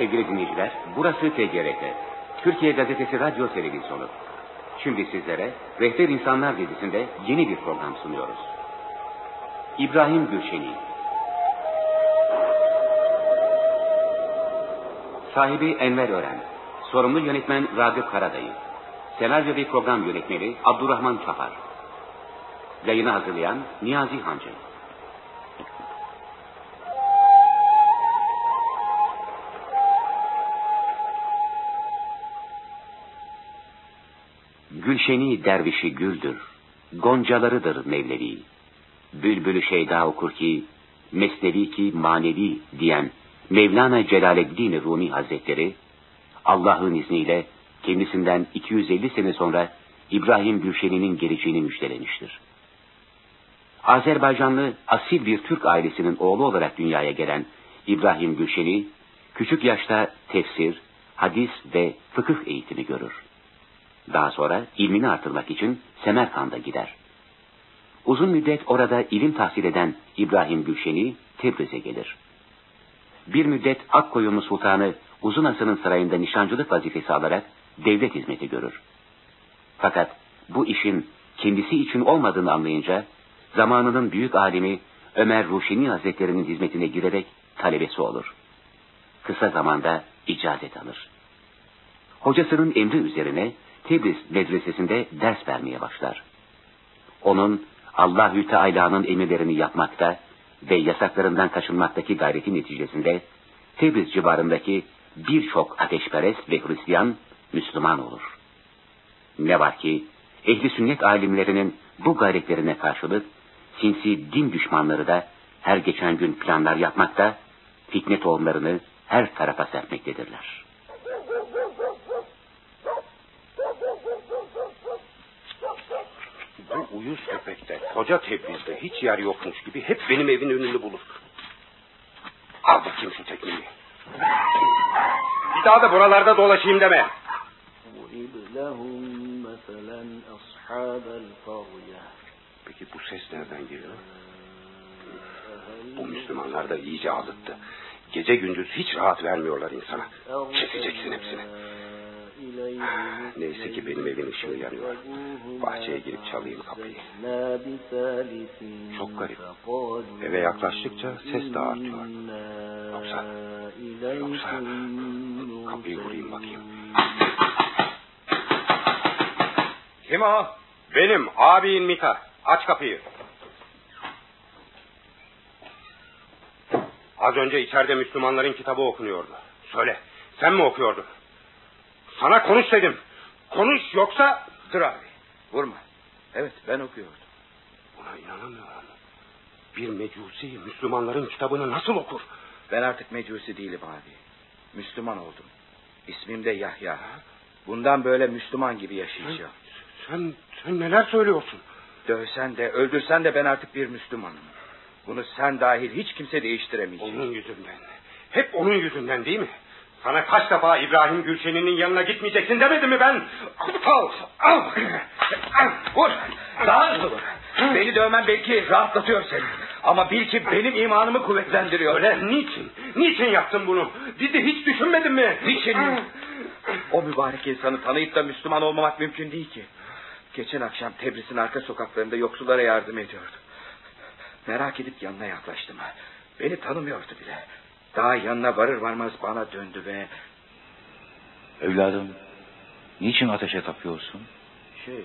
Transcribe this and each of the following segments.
Sevgili dinleyiciler, burası TGRT. Türkiye Gazetesi Radyo Televizyonu. Şimdi sizlere Rehber İnsanlar dizisinde yeni bir program sunuyoruz. İbrahim Gülşeni. Sahibi Enver Ören. Sorumlu yönetmen Ragıp Karadayı. Senaryo ve program yönetmeni Abdurrahman Çapar. Yayını hazırlayan Niyazi Hancı. Gülşeni dervişi güldür, goncalarıdır Mevlevi. Bülbülü şeyda okur ki, mesnevi ki manevi diyen Mevlana Celaleddin Rumi Hazretleri, Allah'ın izniyle kendisinden 250 sene sonra İbrahim Gülşeni'nin geleceğini müjdelemiştir. Azerbaycanlı asil bir Türk ailesinin oğlu olarak dünyaya gelen İbrahim Gülşeni, küçük yaşta tefsir, hadis ve fıkıh eğitimi görür. Daha sonra ilmini artırmak için Semerkand'a gider. Uzun müddet orada ilim tahsil eden İbrahim Gülşeni Tebriz'e gelir. Bir müddet Akkoyunlu Sultanı Uzun Hasan'ın sarayında nişancılık vazifesi alarak devlet hizmeti görür. Fakat bu işin kendisi için olmadığını anlayınca zamanının büyük alimi Ömer Ruşeni Hazretleri'nin hizmetine girerek talebesi olur. Kısa zamanda icazet alır. Hocasının emri üzerine Tebriz medresesinde ders vermeye başlar. Onun Allahü Teala'nın emirlerini yapmakta ve yasaklarından kaçınmaktaki gayreti neticesinde Tebriz civarındaki birçok ateşperest ve Hristiyan Müslüman olur. Ne var ki ehli sünnet alimlerinin bu gayretlerine karşılık sinsi din düşmanları da her geçen gün planlar yapmakta, fitne tohumlarını her tarafa serpmektedirler. Uyuz köpekte, koca Tebriz'de hiç yer yokmuş gibi hep benim evin önünü bulur. Al bakayım şu tekniği. Bir daha da buralarda dolaşayım deme. Peki bu ses nereden geliyor? Bu Müslümanlar da iyice azıttı. Gece gündüz hiç rahat vermiyorlar insana. Keseceksin hepsini. Neyse ki benim evin ışığı yanıyor. Bahçeye girip çalayım kapıyı. Çok garip. Eve yaklaştıkça ses de artıyor. Yoksa, yoksa kapıyı vurayım bakayım. Kim o? Benim abin Mita. Aç kapıyı. Az önce içeride Müslümanların kitabı okunuyordu. Söyle, sen mi okuyordun? Sana konuş dedim. Konuş yoksa... Dur abi, vurma. Evet, ben okuyordum. Buna inanamıyorum. Bir mecusi Müslümanların kitabını nasıl okur? Ben artık mecusi değilim abi. Müslüman oldum. İsmim de Yahya. Bundan böyle Müslüman gibi yaşayacağım. Sen, sen neler söylüyorsun? Dövsen de öldürsen de ben artık bir Müslümanım. Bunu sen dahil hiç kimse değiştiremeyecek. Onun yüzünden. Hep onun yüzünden değil mi? Sana kaç defa İbrahim Gülşen'in yanına gitmeyeceksin demedim mi ben? Al, al. Vur. Daha hızlı vur. Beni dövmen belki rahatlatıyor seni. Ama bil ki benim imanımı kuvvetlendiriyor. Öyle niçin? Niçin yaptın bunu? Bizi hiç düşünmedin mi? Niçin? O mübarek insanı tanıyıp da Müslüman olmamak mümkün değil ki. Geçen akşam Tebriz'in arka sokaklarında yoksullara yardım ediyordu. Merak edip yanına yaklaştım. Beni tanımıyordu bile. Daha yanına varır varmaz bana döndü ve... Evladım, niçin ateşe tapıyorsun? Şey,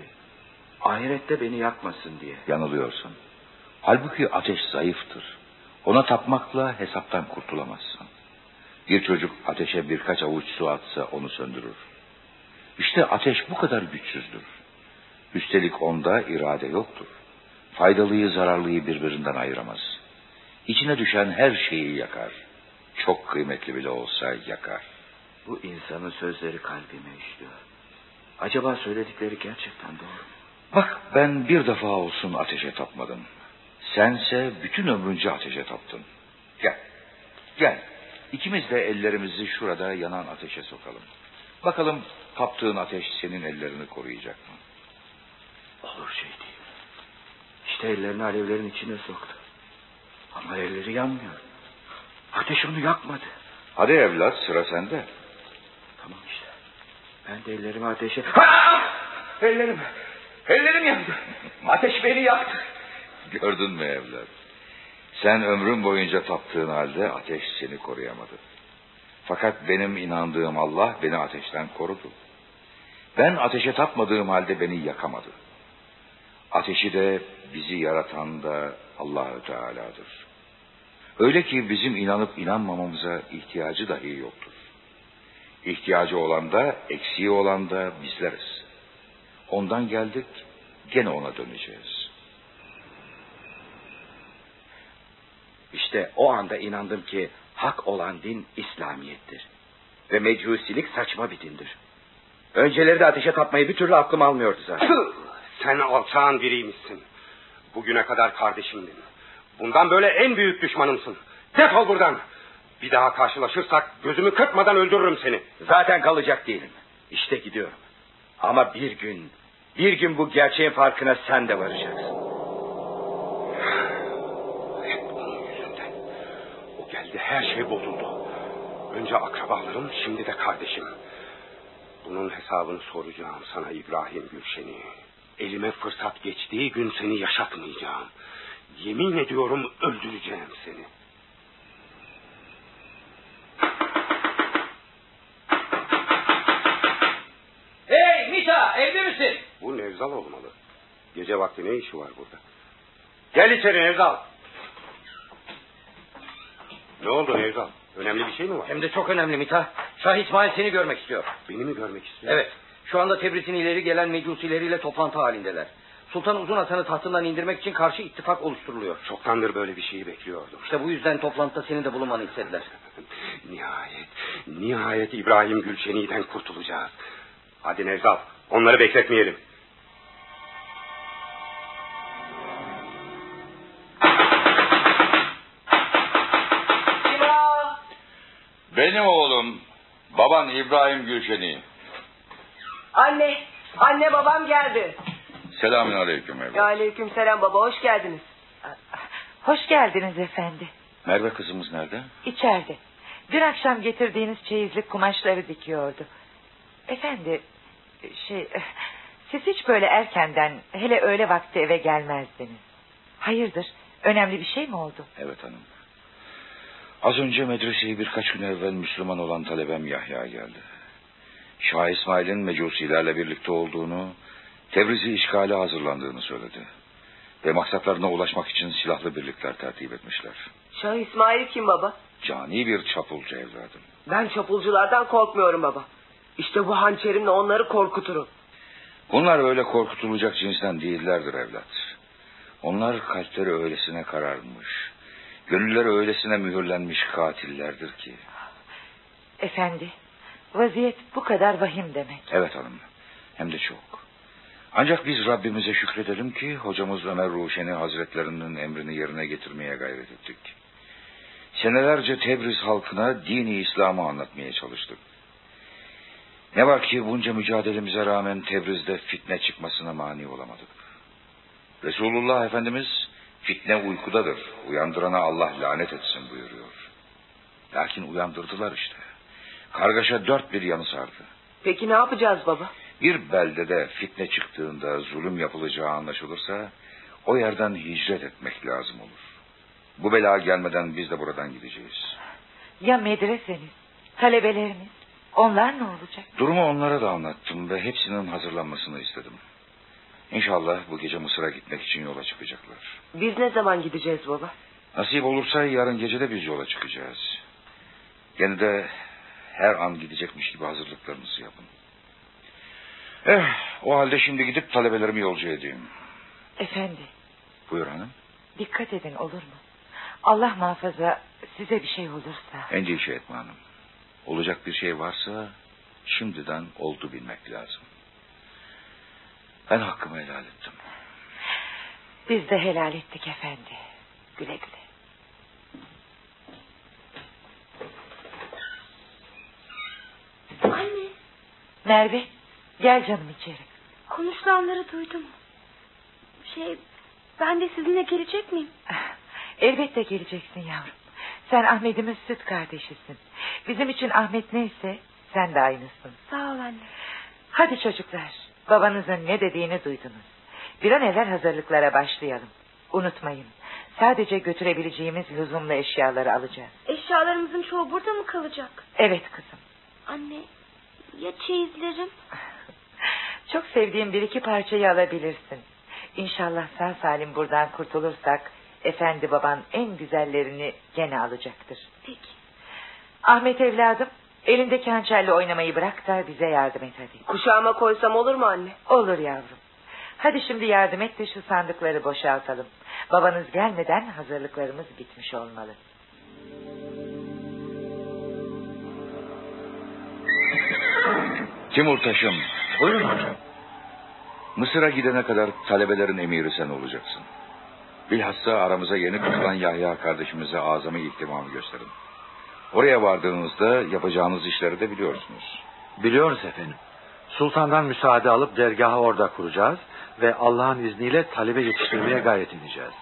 ahirette beni yakmasın diye. Yanılıyorsun. Halbuki ateş zayıftır. Ona tapmakla hesaptan kurtulamazsın. Bir çocuk ateşe birkaç avuç su atsa onu söndürür. İşte ateş bu kadar güçsüzdür. Üstelik onda irade yoktur. Faydalıyı zararlıyı birbirinden ayıramaz. İçine düşen her şeyi yakar. Çok kıymetli bile olsa yakar. Bu insanın sözleri kalbime işliyor. Acaba söyledikleri gerçekten doğru mu? Bak ben bir defa olsun ateşe tapmadım. Sense bütün ömrünce ateşe taptın. Gel. Gel. İkimiz de ellerimizi şurada yanan ateşe sokalım. Bakalım kaptığın ateş senin ellerini koruyacak mı? Olur şey değil. İşte ellerini alevlerin içine soktu. Ama elleri yanmıyor. Ateş onu yakmadı. Hadi evlat sıra sende. Tamam işte. Ben de ellerimi ateşe... Ha! Ellerim. Ellerim yandı. Ateş beni yaktı. Gördün mü evlat? Sen ömrün boyunca taptığın halde ateş seni koruyamadı. Fakat benim inandığım Allah beni ateşten korudu. Ben ateşe tapmadığım halde beni yakamadı. Ateşi de bizi yaratan da Allahü Teala'dır. Öyle ki bizim inanıp inanmamamıza ihtiyacı dahi yoktur. İhtiyacı olan da, eksiği olan da bizleriz. Ondan geldik, gene ona döneceğiz. İşte o anda inandım ki hak olan din İslamiyettir. Ve mecusilik saçma bir dindir. Önceleri de ateşe tapmayı bir türlü aklım almıyordu zaten. Sen alçağın biriymişsin. Bugüne kadar kardeşimdin. Bundan böyle en büyük düşmanımsın. Defol buradan. Bir daha karşılaşırsak gözümü kırpmadan öldürürüm seni. Zaten kalacak değilim. İşte gidiyorum. Ama bir gün, bir gün bu gerçeğin farkına sen de varacaksın. Hep onun yüzünden. O geldi her şey bozuldu. Önce akrabalarım şimdi de kardeşim. Bunun hesabını soracağım sana İbrahim Gülşen'i. Elime fırsat geçtiği gün seni yaşatmayacağım. Yemin ediyorum öldüreceğim seni. Hey Mita evde misin? Bu Nevzal olmalı. Gece vakti ne işi var burada? Gel içeri Nevzal. Ne oldu Nevzal? Önemli bir şey mi var? Hem de çok önemli Mita. Şah İsmail seni görmek istiyor. Beni mi görmek istiyor? Evet. Şu anda Tebriz'in ileri gelen mecusileriyle toplantı halindeler. Sultan Uzun Hasan'ı tahtından indirmek için karşı ittifak oluşturuluyor. Çoktandır böyle bir şeyi bekliyordum. İşte bu yüzden toplantıda senin de bulunmanı istediler. Nihayet, nihayet İbrahim Gülşeni'den kurtulacağız. Hadi Nevzal, onları bekletmeyelim. Benim oğlum, baban İbrahim Gülşen'i. Anne, anne babam geldi. Selamün aleyküm evlat. Aleyküm selam baba, hoş geldiniz. Hoş geldiniz efendi. Merve kızımız nerede? İçeride. Dün akşam getirdiğiniz çeyizlik kumaşları dikiyordu. Efendi, şey, siz hiç böyle erkenden, hele öğle vakti eve gelmezdiniz. Hayırdır, önemli bir şey mi oldu? Evet hanım. Az önce medreseye birkaç gün evvel Müslüman olan talebem Yahya geldi. Şah İsmail'in mecusilerle birlikte olduğunu, Tebriz'i işgale hazırlandığını söyledi. Ve maksatlarına ulaşmak için silahlı birlikler tertip etmişler. Şah İsmail kim baba? Cani bir çapulcu evladım. Ben çapulculardan korkmuyorum baba. İşte bu hançerimle onları korkuturum. Bunlar öyle korkutulacak cinsten değillerdir evlat. Onlar kalpleri öylesine kararmış, gönülleri öylesine mühürlenmiş katillerdir ki. Efendi, vaziyet bu kadar vahim demek. Evet hanım, hem de çok. Ancak biz Rabbimize şükredelim ki hocamız Ömer Ruşeni Hazretlerinin emrini yerine getirmeye gayret ettik. Senelerce Tebriz halkına dini İslam'ı anlatmaya çalıştık. Ne var ki bunca mücadelemize rağmen Tebriz'de fitne çıkmasına mani olamadık. Resulullah Efendimiz fitne uykudadır, uyandırana Allah lanet etsin buyuruyor. Lakin uyandırdılar işte. Kargaşa dört bir yanı sardı. Peki ne yapacağız baba? Bir beldede fitne çıktığında zulüm yapılacağı anlaşılırsa o yerden hicret etmek lazım olur. Bu bela gelmeden biz de buradan gideceğiz. Ya medreseniz, talebeleriniz, onlar ne olacak? Durumu onlara da anlattım ve hepsinin hazırlanmasını istedim. İnşallah bu gece Mısır'a gitmek için yola çıkacaklar. Biz ne zaman gideceğiz baba? Nasip olursa yarın gece de biz yola çıkacağız. Gene de her an gidecekmiş gibi hazırlıklarınızı yapın. Eh, o halde şimdi gidip talebelerimi yolcu edeyim. Efendi, Buyur hanım. dikkat edin olur mu? Allah muhafaza size bir şey olursa. Endişe etme hanım. Olacak bir şey varsa şimdiden oldu bilmek lazım. Ben hakkımı helal ettim. Biz de helal ettik efendi. Güle güle. Anne, Merve, gel canım içeri. konuşulanları duydum. Şey, ben de sizinle gelecek miyim? Elbette geleceksin yavrum. Sen Ahmet'imiz süt kardeşisin. Bizim için Ahmet neyse sen de aynısın. Sağ ol anne. Hadi çocuklar. Babanızın ne dediğini duydunuz. Bir an evvel hazırlıklara başlayalım. Unutmayın. Sadece götürebileceğimiz lüzumlu eşyaları alacağız. Eşyalarımızın çoğu burada mı kalacak? Evet kızım. Anne ya çeyizlerim? Çok sevdiğim bir iki parçayı alabilirsin. İnşallah sağ salim buradan kurtulursak... ...efendi baban en güzellerini gene alacaktır. Peki. Ahmet evladım... ...elindeki hançerle oynamayı bırak da bize yardım et hadi. Kuşağıma koysam olur mu anne? Olur yavrum. Hadi şimdi yardım et de şu sandıkları boşaltalım. Babanız gelmeden hazırlıklarımız bitmiş olmalı. Timur Taşım. Buyurun hocam. Mısır'a gidene kadar talebelerin emiri sen olacaksın. Bilhassa aramıza yeni katılan Yahya kardeşimize azami ihtimamı gösterin. Oraya vardığınızda yapacağınız işleri de biliyorsunuz. Biliyoruz efendim. Sultandan müsaade alıp dergahı orada kuracağız ve Allah'ın izniyle talebe yetiştirmeye gayret edeceğiz.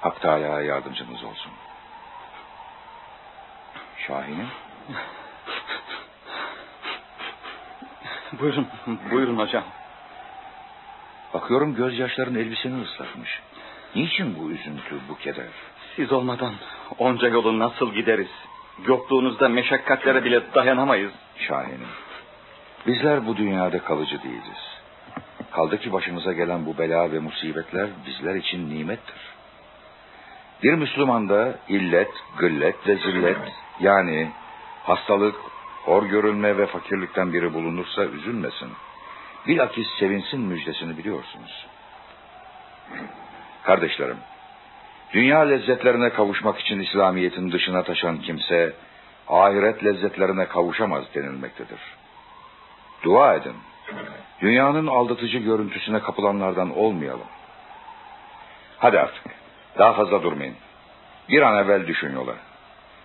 Hak Teala yardımcınız olsun. Şahin'im. Buyurun, buyurun hocam. Bakıyorum gözyaşların elbiseni ıslatmış. Niçin bu üzüntü, bu keder? Siz olmadan onca yolu nasıl gideriz? Yokluğunuzda meşakkatlere bile dayanamayız. Şahin'im. Bizler bu dünyada kalıcı değiliz. Kaldı ki başımıza gelen bu bela ve musibetler bizler için nimettir. Bir Müslümanda illet, gıllet ve zillet yani hastalık, hor görülme ve fakirlikten biri bulunursa üzülmesin. Bilakis sevinsin müjdesini biliyorsunuz. Kardeşlerim, dünya lezzetlerine kavuşmak için İslamiyet'in dışına taşan kimse, ahiret lezzetlerine kavuşamaz denilmektedir. Dua edin. Dünyanın aldatıcı görüntüsüne kapılanlardan olmayalım. Hadi artık. Daha fazla durmayın. Bir an evvel düşün yola.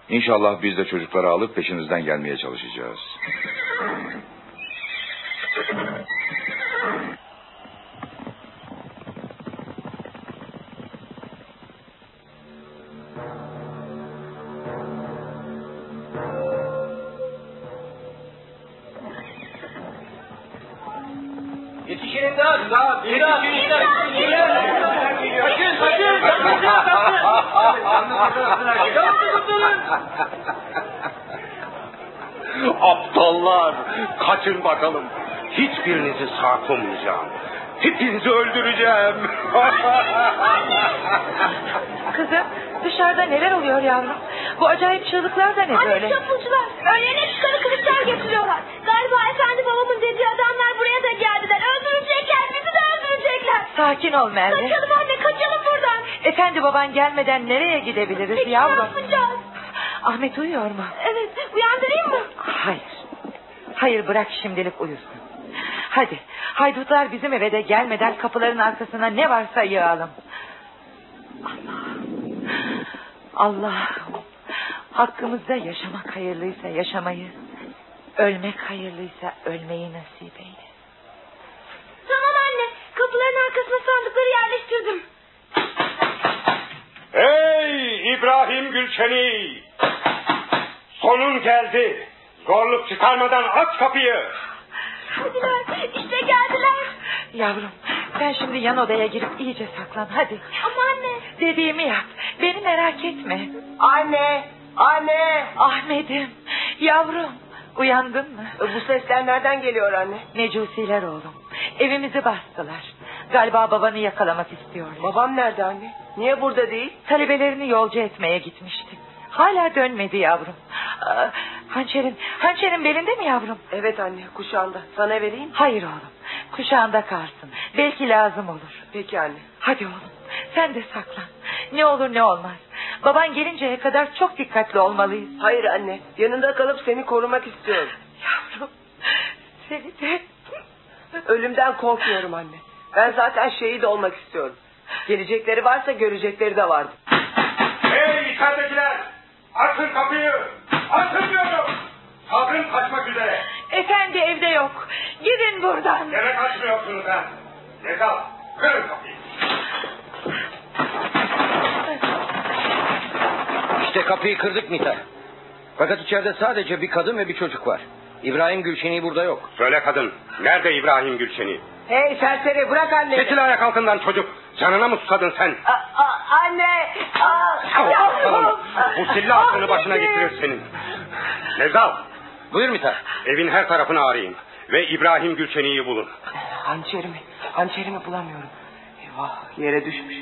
İnşallah biz de çocukları alıp peşinizden gelmeye çalışacağız. Tutmayacağım. Hepinizi öldüreceğim. Kızım dışarıda neler oluyor yavrum? Bu acayip çığlıklar da ne Anne böyle? çapulcular. Önlerine çıkarı kılıçlar getiriyorlar. Galiba efendi babamın dediği adamlar buraya da geldiler. Öldürecekler bizi de öldürecekler. Sakin ol Merve. Kaçalım anne kaçalım buradan. Efendi baban gelmeden nereye gidebiliriz Peki ne yavrum? yapacağız? Ahmet uyuyor mu? Evet uyandırayım mı? Hayır. Hayır bırak şimdilik uyusun. Hadi haydutlar bizim eve de gelmeden kapıların arkasına ne varsa yığalım. Allah. Allah. Hakkımızda yaşamak hayırlıysa yaşamayı, ölmek hayırlıysa ölmeyi nasip eyle. Tamam anne kapıların arkasına sandıkları yerleştirdim. Hey İbrahim Gülşeni! Sonun geldi. Zorluk çıkarmadan aç kapıyı. Geldiler işte geldiler. Yavrum sen şimdi yan odaya girip iyice saklan hadi. Ama anne. Dediğimi yap. Beni merak etme. Anne! Anne! Ahmet'im, yavrum, uyandın mı? Bu sesler nereden geliyor anne? Mecusiler oğlum, evimizi bastılar. Galiba babanı yakalamak istiyorlar. Babam nerede anne? Niye burada değil? Talebelerini yolcu etmeye gitmişti. Hala dönmedi yavrum. Hançerin, hançerin belinde mi yavrum? Evet anne kuşağında. Sana vereyim. Hayır oğlum, kuşağında kalsın. Belki lazım olur. Peki anne. Hadi oğlum, sen de saklan. Ne olur ne olmaz. Baban gelinceye kadar çok dikkatli olmalıyız. Hayır anne. Yanında kalıp seni korumak istiyorum. Yavrum, seni de... Ölümden korkmuyorum anne. Ben zaten şehit olmak istiyorum. Gelecekleri varsa görecekleri de vardır. Hey içeridekiler! Açın kapıyı! Açın diyorum! Sabrım kaçmak üzere. Efendi evde yok. Gidin buradan. Demek açmıyorsunuz ha. Nezal, kırın kapıyı. İşte kapıyı kırdık Mita. Fakat içeride sadece bir kadın ve bir çocuk var. İbrahim Gülşen'i burada yok. Söyle kadın. Nerede İbrahim Gülşen'i? Hey serseri bırak annemi. Çekil ayak altından çocuk. Canına mı susadın sen? A- a- anne. Aa, Al yavrum. Bu sille aklını başına Anneciğim. getirir senin. Nevzal. Buyur Mita. Evin her tarafını arayın. Ve İbrahim Gülşen'i bulun. Hançerimi, hançerimi bulamıyorum. Eyvah yere düşmüş.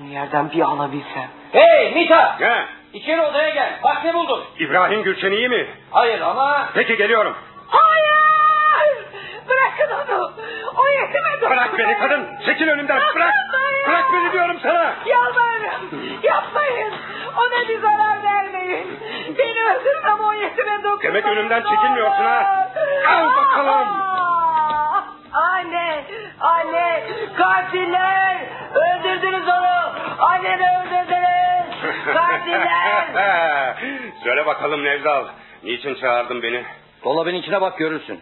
Bunu yerden bir alabilsem. Hey Mita! Ne? İçeri odaya gel. Bak ne buldum. İbrahim Gülşen'i mi? Hayır ama... Peki geliyorum. Hayır! Bırakın onu. O yetime dokunmayın. Bırak beni kadın. Çekil önümden. Bırak. Bırak beni diyorum sana. Yalvarırım. Yapmayın. Ona bir zarar vermeyin. Beni öldürmem o yetime dokunmayın. Demek önümden çekilmiyorsun ha? Al bakalım. Anne, anne, katiller, öldürdünüz onu, annemi öldürdünüz, katiller. Söyle bakalım Nevzal. Niçin çağırdın beni? Dolabın içine bak görürsün.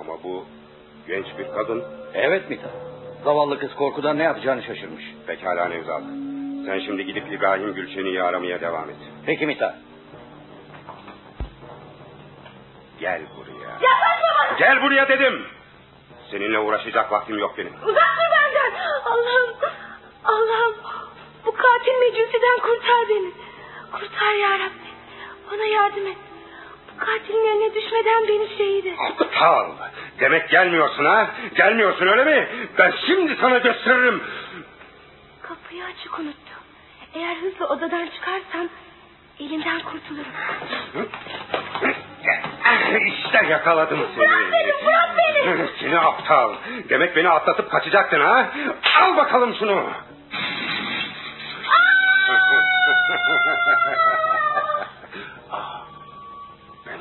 Ama bu genç bir kadın. Evet Mita. Zavallı kız korkudan ne yapacağını şaşırmış. Pekala Nevzal. Sen şimdi gidip İbrahim Gülşen'i aramaya devam et. Peki Mita. Gel buraya. Yaklaşma bana. Gel buraya dedim. Seninle uğraşacak vaktim yok benim. Uzak dur benden. Allah'ım. Allah'ım. Bu katil mecusiden kurtar beni. Kurtar ya Rabbi. Bana yardım et. Katilin eline düşmeden beni et. Aptal. Demek gelmiyorsun ha? Gelmiyorsun öyle mi? Ben şimdi sana gösteririm. Kapıyı açık unuttum. Eğer hızlı odadan çıkarsam elimden kurtulurum. İşte yakaladım seni. Bırak beni, bırak beni. Seni aptal. Demek beni atlatıp kaçacaktın ha? Al bakalım şunu.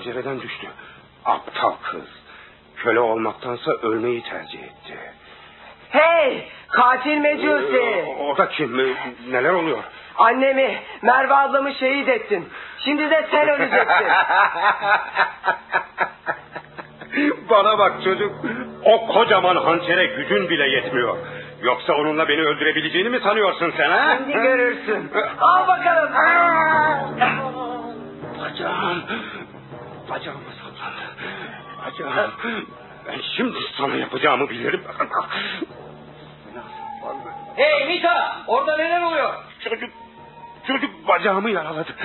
Pencereden düştü. Aptal kız. Köle olmaktansa ölmeyi tercih etti. Hey, katil mecusi. O da kim? Neler oluyor? Annemi, Merve ablamı şehit ettin. Şimdi de sen öleceksin. Bana bak çocuk. O kocaman hançere gücün bile yetmiyor. Yoksa onunla beni öldürebileceğini mi sanıyorsun sen ha? Şimdi görürsün. Al bakalım. Bacağım. Bacağıma saplandı. Bacağım. Ben şimdi sana yapacağımı bilirim. Hey Mita! Orada neler oluyor? Çocuk, çocuk bacağımı yaraladı.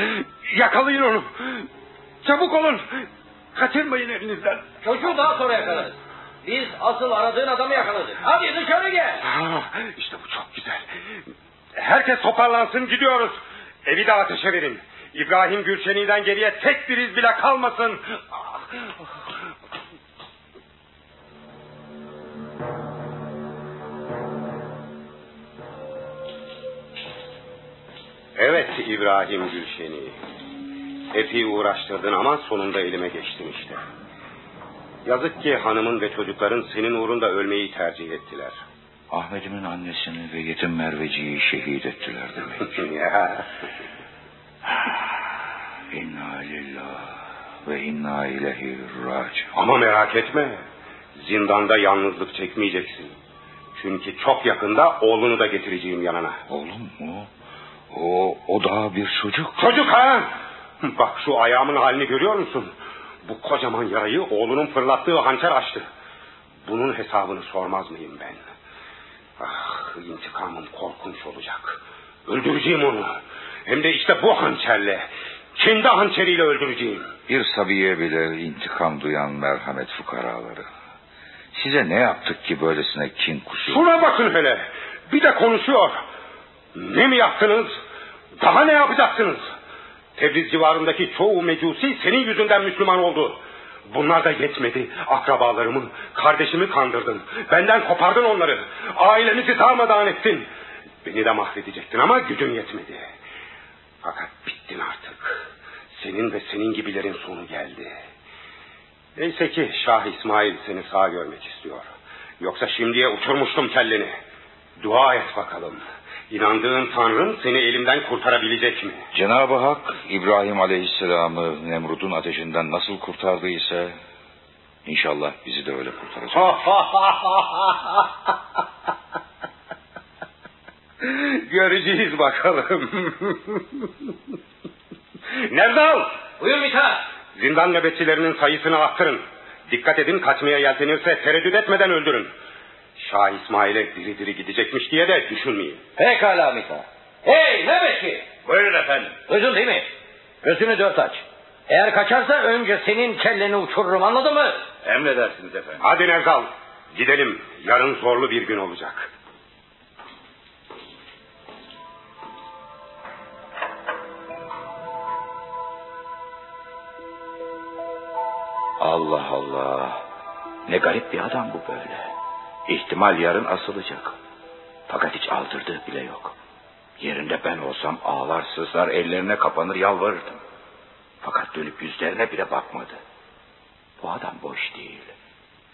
Yakalayın onu. Çabuk olun. Kaçırmayın elinizden. Çocuğu daha sonra yakalarız. Biz asıl aradığın adamı yakaladık. Hadi dışarı gel. Ha, işte bu çok güzel. Herkes toparlansın gidiyoruz. Evi de ateşe verin. İbrahim Gülşeni'den geriye tek bir iz bile kalmasın. Evet İbrahim Gülşeni. Epey uğraştırdın ama sonunda elime geçtin işte. Yazık ki hanımın ve çocukların senin uğrunda ölmeyi tercih ettiler. Ahmet'imin annesini ve yetim Merveci'yi şehit ettiler demek. ya. İnna lillah ve inna ileyhi raciun. Ama merak etme. Zindanda yalnızlık çekmeyeceksin. Çünkü çok yakında oğlunu da getireceğim yanına. Oğlum mu? O, o daha bir çocuk. Çocuk ha! Bak şu ayağımın halini görüyor musun? Bu kocaman yarayı oğlunun fırlattığı hançer açtı. Bunun hesabını sormaz mıyım ben? Ah, intikamım korkunç olacak. Öldüreceğim onu. Hem de işte bu hançerle. Kendi hançeriyle öldüreceğim. Bir sabiye bile intikam duyan merhamet fukaraları. Size ne yaptık ki böylesine kin kusuyor? Şuna bakın hele. Bir de konuşuyor. Ne mi yaptınız? Daha ne yapacaksınız? Tebriz civarındaki çoğu mecusi senin yüzünden Müslüman oldu. Bunlar da yetmedi. Akrabalarımı, kardeşimi kandırdın. Benden kopardın onları. Ailemizi darmadağın ettin. Beni de mahvedecektin ama gücün yetmedi. Fakat bittin artık. Senin ve senin gibilerin sonu geldi. Neyse ki Şah İsmail seni sağ görmek istiyor. Yoksa şimdiye uçurmuştum kelleni. Dua et bakalım. İnandığın Tanrım seni elimden kurtarabilecek mi? Cenab-ı Hak İbrahim Aleyhisselam'ı Nemrut'un ateşinden nasıl kurtardıysa inşallah bizi de öyle kurtaracak. Göreceğiz bakalım. Nevzal! Buyur Mithat. Zindan nöbetçilerinin sayısını arttırın. Dikkat edin kaçmaya yeltenirse tereddüt etmeden öldürün. Şah İsmail'e diri diri gidecekmiş diye de düşünmeyin. Pekala Mithat. Hey nöbetçi. Buyurun efendim. Duydun değil mi? Gözünü dört aç. Eğer kaçarsa önce senin kelleni uçururum anladın mı? Emredersiniz efendim. Hadi Nevzal gidelim. Yarın zorlu bir gün olacak. Allah Allah. Ne garip bir adam bu böyle. İhtimal yarın asılacak. Fakat hiç aldırdığı bile yok. Yerinde ben olsam ağlar sızlar ellerine kapanır yalvarırdım. Fakat dönüp yüzlerine bile bakmadı. Bu adam boş değil.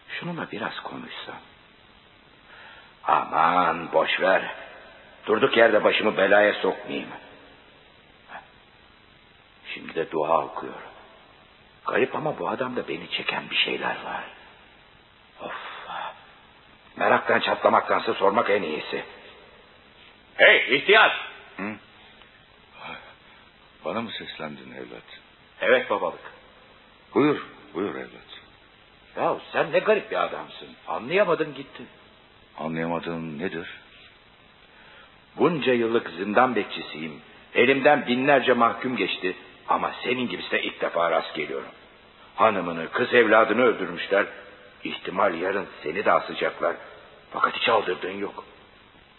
Şununla biraz konuşsam. Aman boş ver. Durduk yerde başımı belaya sokmayayım. Şimdi de dua okuyor. Garip ama bu adamda beni çeken bir şeyler var. Of. Meraktan çatlamaktansa sormak en iyisi. Hey ihtiyar. Hı? Bana mı seslendin evlat? Evet babalık. Buyur, buyur evlat. Ya sen ne garip bir adamsın. Anlayamadın gittin. Anlayamadığın nedir? Bunca yıllık zindan bekçisiyim. Elimden binlerce mahkum geçti. Ama senin gibisine ilk defa rast geliyorum. Hanımını, kız evladını öldürmüşler. İhtimal yarın seni de asacaklar. Fakat hiç aldırdığın yok.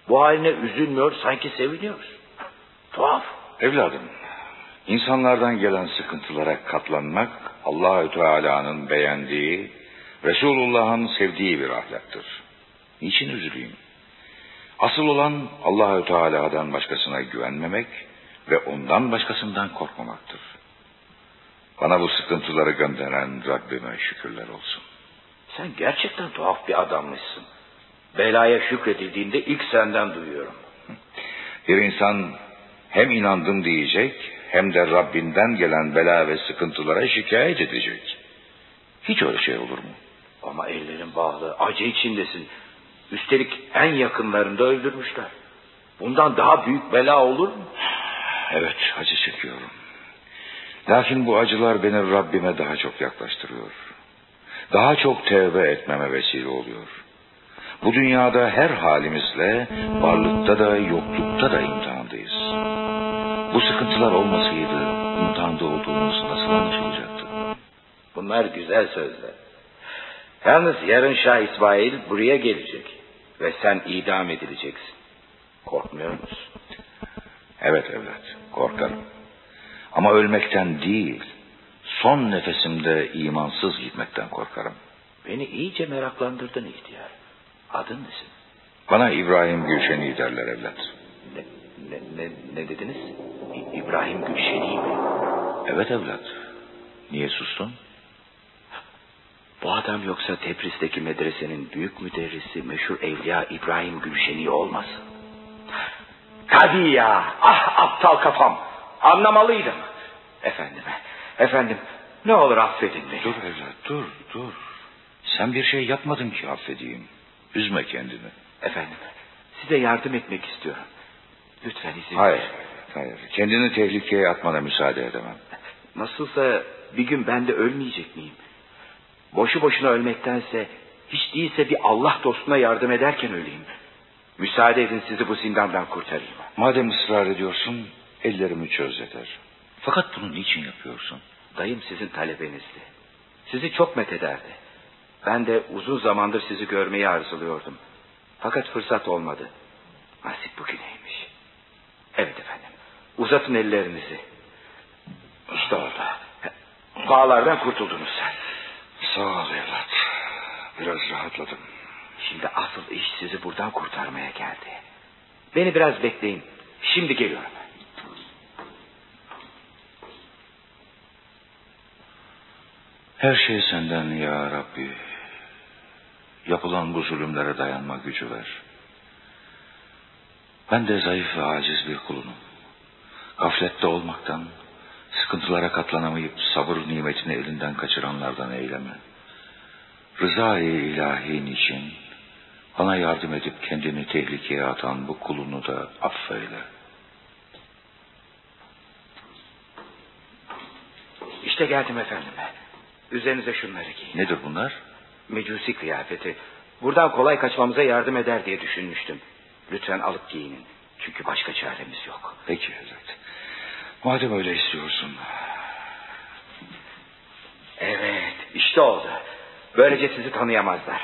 Bu haline üzülmüyor, sanki seviniyoruz. Tuhaf. Evladım, insanlardan gelen sıkıntılara katlanmak Allahü Teala'nın beğendiği, Resulullah'ın sevdiği bir ahlaktır. Niçin üzüleyim? Asıl olan Allahü Teala'dan başkasına güvenmemek ve ondan başkasından korkmamaktır. Bana bu sıkıntıları gönderen Rabbime şükürler olsun. Sen gerçekten tuhaf bir adammışsın. Belaya şükredildiğinde ilk senden duyuyorum. Bir insan hem inandım diyecek hem de Rabbinden gelen bela ve sıkıntılara şikayet edecek. Hiç öyle şey olur mu? Ama ellerin bağlı, acı içindesin. Üstelik en yakınlarında öldürmüşler. Bundan daha büyük bela olur mu? Evet, acı çekiyorum. Lakin bu acılar beni Rabbime daha çok yaklaştırıyor. Daha çok tevbe etmeme vesile oluyor. Bu dünyada her halimizle varlıkta da yoklukta da imtihandayız. Bu sıkıntılar olmasaydı imtihanda olduğumuz nasıl anlaşılacaktı? Bunlar güzel sözler. Yalnız yarın Şah İsmail buraya gelecek ve sen idam edileceksin. Korkmuyor musun? Evet evlat, korkarım. Ama ölmekten değil, son nefesimde imansız gitmekten korkarım. Beni iyice meraklandırdın ihtiyar. Adın nesin? Bana İbrahim Gülşeni derler evlat. Ne, ne, ne, ne dediniz? İ- İbrahim Gülşeni mi? Evet evlat. Niye sustun? Bu adam yoksa Tebriz'deki medresenin büyük müderrisi meşhur Evliya İbrahim Gülşeni olmasın? Tabii ya. Ah aptal kafam. Anlamalıydım. Efendim, efendim ne olur affedin beni. Dur evlat dur dur. Sen bir şey yapmadın ki affedeyim. Üzme kendini. Efendim size yardım etmek istiyorum. Lütfen izin Hayır, hayır. Kendini tehlikeye atmana müsaade edemem. Nasılsa bir gün ben de ölmeyecek miyim? Boşu boşuna ölmektense hiç değilse bir Allah dostuna yardım ederken öleyim. Müsaade edin sizi bu zindandan kurtarayım. Madem ısrar ediyorsun ellerimi çöz yeter. Fakat bunu niçin yapıyorsun? Dayım sizin talebenizdi. Sizi çok methederdi. Ben de uzun zamandır sizi görmeyi arzuluyordum. Fakat fırsat olmadı. Nasip bugüneymiş. Evet efendim. Uzatın ellerinizi. İşte orada. Bağlardan kurtuldunuz sen. Sağ ol evlat. Biraz rahatladım. Şimdi asıl iş sizi buradan kurtarmaya geldi. Beni biraz bekleyin. Şimdi geliyorum. Her şey senden ya Rabbi. Yapılan bu zulümlere dayanma gücü ver. Ben de zayıf ve aciz bir kulunum. Gaflette olmaktan, sıkıntılara katlanamayıp sabır nimetini elinden kaçıranlardan eyleme. Rıza-i ilahin için bana yardım edip kendini tehlikeye atan bu kulunu da affeyle. İşte geldim efendim. Üzerinize şunları giyin. Nedir bunlar? Mecusi kıyafeti. Buradan kolay kaçmamıza yardım eder diye düşünmüştüm. Lütfen alıp giyinin. Çünkü başka çaremiz yok. Peki evlat. Madem öyle istiyorsun. Evet işte oldu. Böylece sizi tanıyamazlar.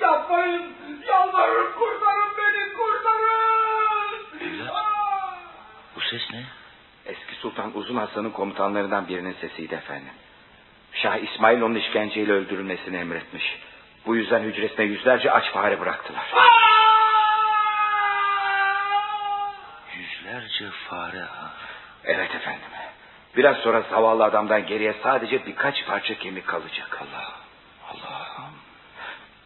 Yapmayın. Yalvarırım kurtarın beni kurtarın. Evlat. Bu ses ne? Eski Sultan Uzun Hasan'ın komutanlarından birinin sesiydi efendim. Şah İsmail onun işkenceyle öldürülmesini emretmiş. Bu yüzden hücresine yüzlerce aç fare bıraktılar. Yüzlerce fare ha. Evet efendim. Biraz sonra zavallı adamdan geriye sadece birkaç parça kemik kalacak. Allah. Allah'ım.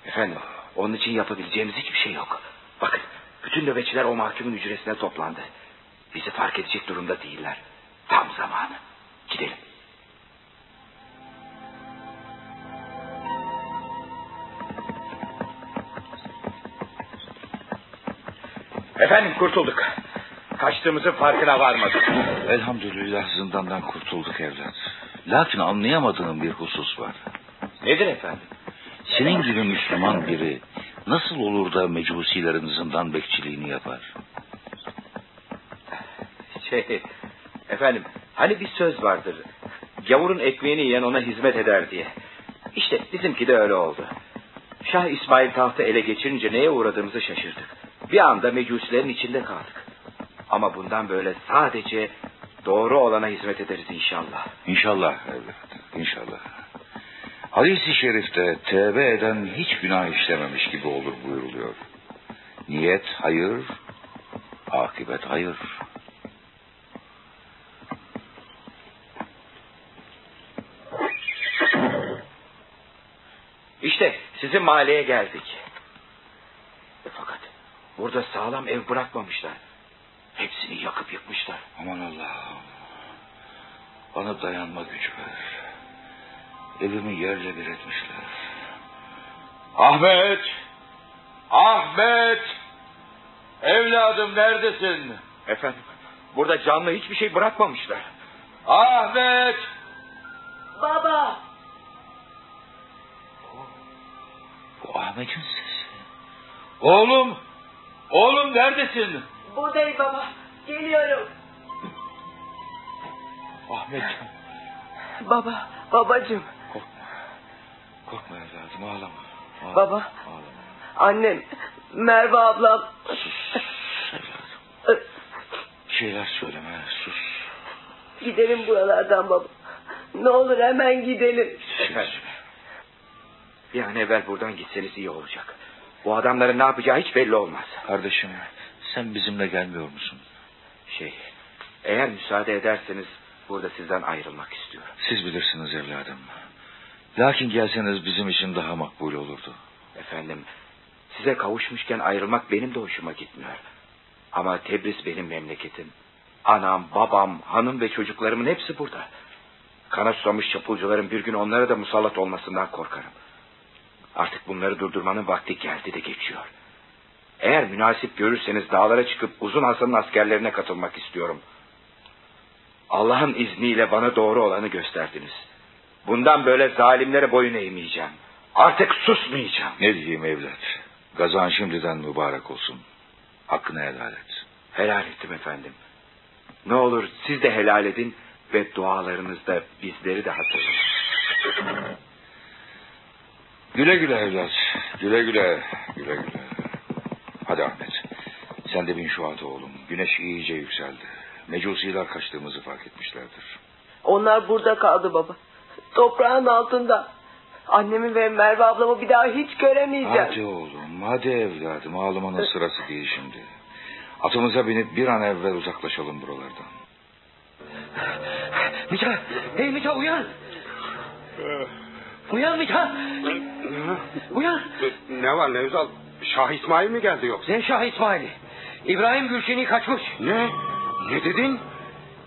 Efendim onun için yapabileceğimiz hiçbir şey yok. Bakın bütün nöbetçiler o mahkumun hücresine toplandı. Bizi fark edecek durumda değiller. Tam zamanı. Gidelim. Efendim kurtulduk. Kaçtığımızın farkına varmadık. Elhamdülillah zindandan kurtulduk evlat. Lakin anlayamadığım bir husus var. Nedir efendim? Senin gibi Müslüman biri nasıl olur da mecusilerin zindan bekçiliğini yapar? Şey, efendim hani bir söz vardır. Gavurun ekmeğini yiyen ona hizmet eder diye. İşte bizimki de öyle oldu. Şah İsmail tahtı ele geçirince neye uğradığımızı şaşırdık. Bir anda mecusilerin içinde kaldık. Ama bundan böyle sadece doğru olana hizmet ederiz inşallah. İnşallah evlat, inşallah. Hadis-i şerifte tevbe eden hiç günah işlememiş gibi olur buyuruluyor. Niyet hayır, akıbet hayır. İşte sizin mahalleye geldik. Fakat burada sağlam ev bırakmamışlar. Hepsini yakıp yıkmışlar. Aman Allah'ım. Bana dayanma gücü ver. Evimi yerle bir etmişler. Ahmet! Ahmet! Evladım neredesin? Efendim burada canlı hiçbir şey bırakmamışlar. Ahmet! Baba. Bu Ahmet'in sesi. Oğlum! Oğlum neredesin? Buradayım baba. Geliyorum. Ahmet Baba. Babacığım. korkma. Korkma evladım ağlama. ağlama Baba. Ağlama. Annem. Merve ablam. Sus evladım. Bir şeyler söyleme sus. Gidelim buralardan baba. Ne olur hemen gidelim. Efendim. Bir an evvel buradan gitseniz iyi olacak. Bu adamların ne yapacağı hiç belli olmaz. Kardeşim sen bizimle gelmiyor musun? Şey, eğer müsaade ederseniz burada sizden ayrılmak istiyorum. Siz bilirsiniz evladım. Lakin gelseniz bizim için daha makbul olurdu. Efendim, size kavuşmuşken ayrılmak benim de hoşuma gitmiyor. Ama Tebriz benim memleketim. Anam, babam, hanım ve çocuklarımın hepsi burada. Kana susamış çapulcuların bir gün onlara da musallat olmasından korkarım. Artık bunları durdurmanın vakti geldi de geçiyor. Eğer münasip görürseniz dağlara çıkıp Uzun Hasan'ın askerlerine katılmak istiyorum. Allah'ın izniyle bana doğru olanı gösterdiniz. Bundan böyle zalimlere boyun eğmeyeceğim. Artık susmayacağım. Ne diyeyim evlat? Gazan şimdiden mübarek olsun. Hakkını helal et. Helal ettim efendim. Ne olur siz de helal edin ve dualarınızda bizleri de hatırlayın. Güle güle evlat. Güle güle. Güle güle. Hadi Ahmet. Sen de bin şu ata oğlum. Güneş iyice yükseldi. Mecusiler kaçtığımızı fark etmişlerdir. Onlar burada kaldı baba. Toprağın altında. Annemi ve Merve ablamı bir daha hiç göremeyeceğim. Hadi oğlum. Hadi evladım. Ağlamanın sırası değil şimdi. Atımıza binip bir an evvel uzaklaşalım buralardan. Mita, hey Mita uyan. Uyan Mita. Uyan. Ne var Nevzal? Şah İsmail mi geldi yoksa? Ne Şah İsmail'i? İbrahim Gülşen'i kaçmış. Ne? Ne dedin?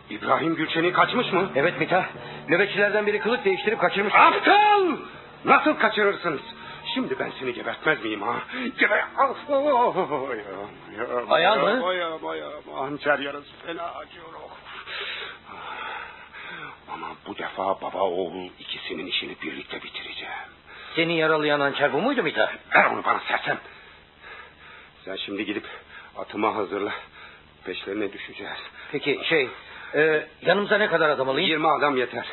İbrahim Gülşen'i kaçmış mı? Evet Mita. Nöbetçilerden biri kılık değiştirip kaçırmış. Aptal! Nasıl kaçırırsınız? Şimdi ben seni gebertmez miyim ha? Geber... Ah, oh, ayağım, ayağım, Ayağın mı? ayağım, Ayağım, ayağım. Hançer yarası fena acıyor. oh. Ama bu defa baba oğul ikisinin işini birlikte bitireceğim. Seni yaralayan hançer bu muydu Mita? Ver onu bana sersem. Sen şimdi gidip atımı hazırla. Peşlerine düşeceğiz. Peki şey e, yanımıza ne kadar adam alayım? 20 adam yeter.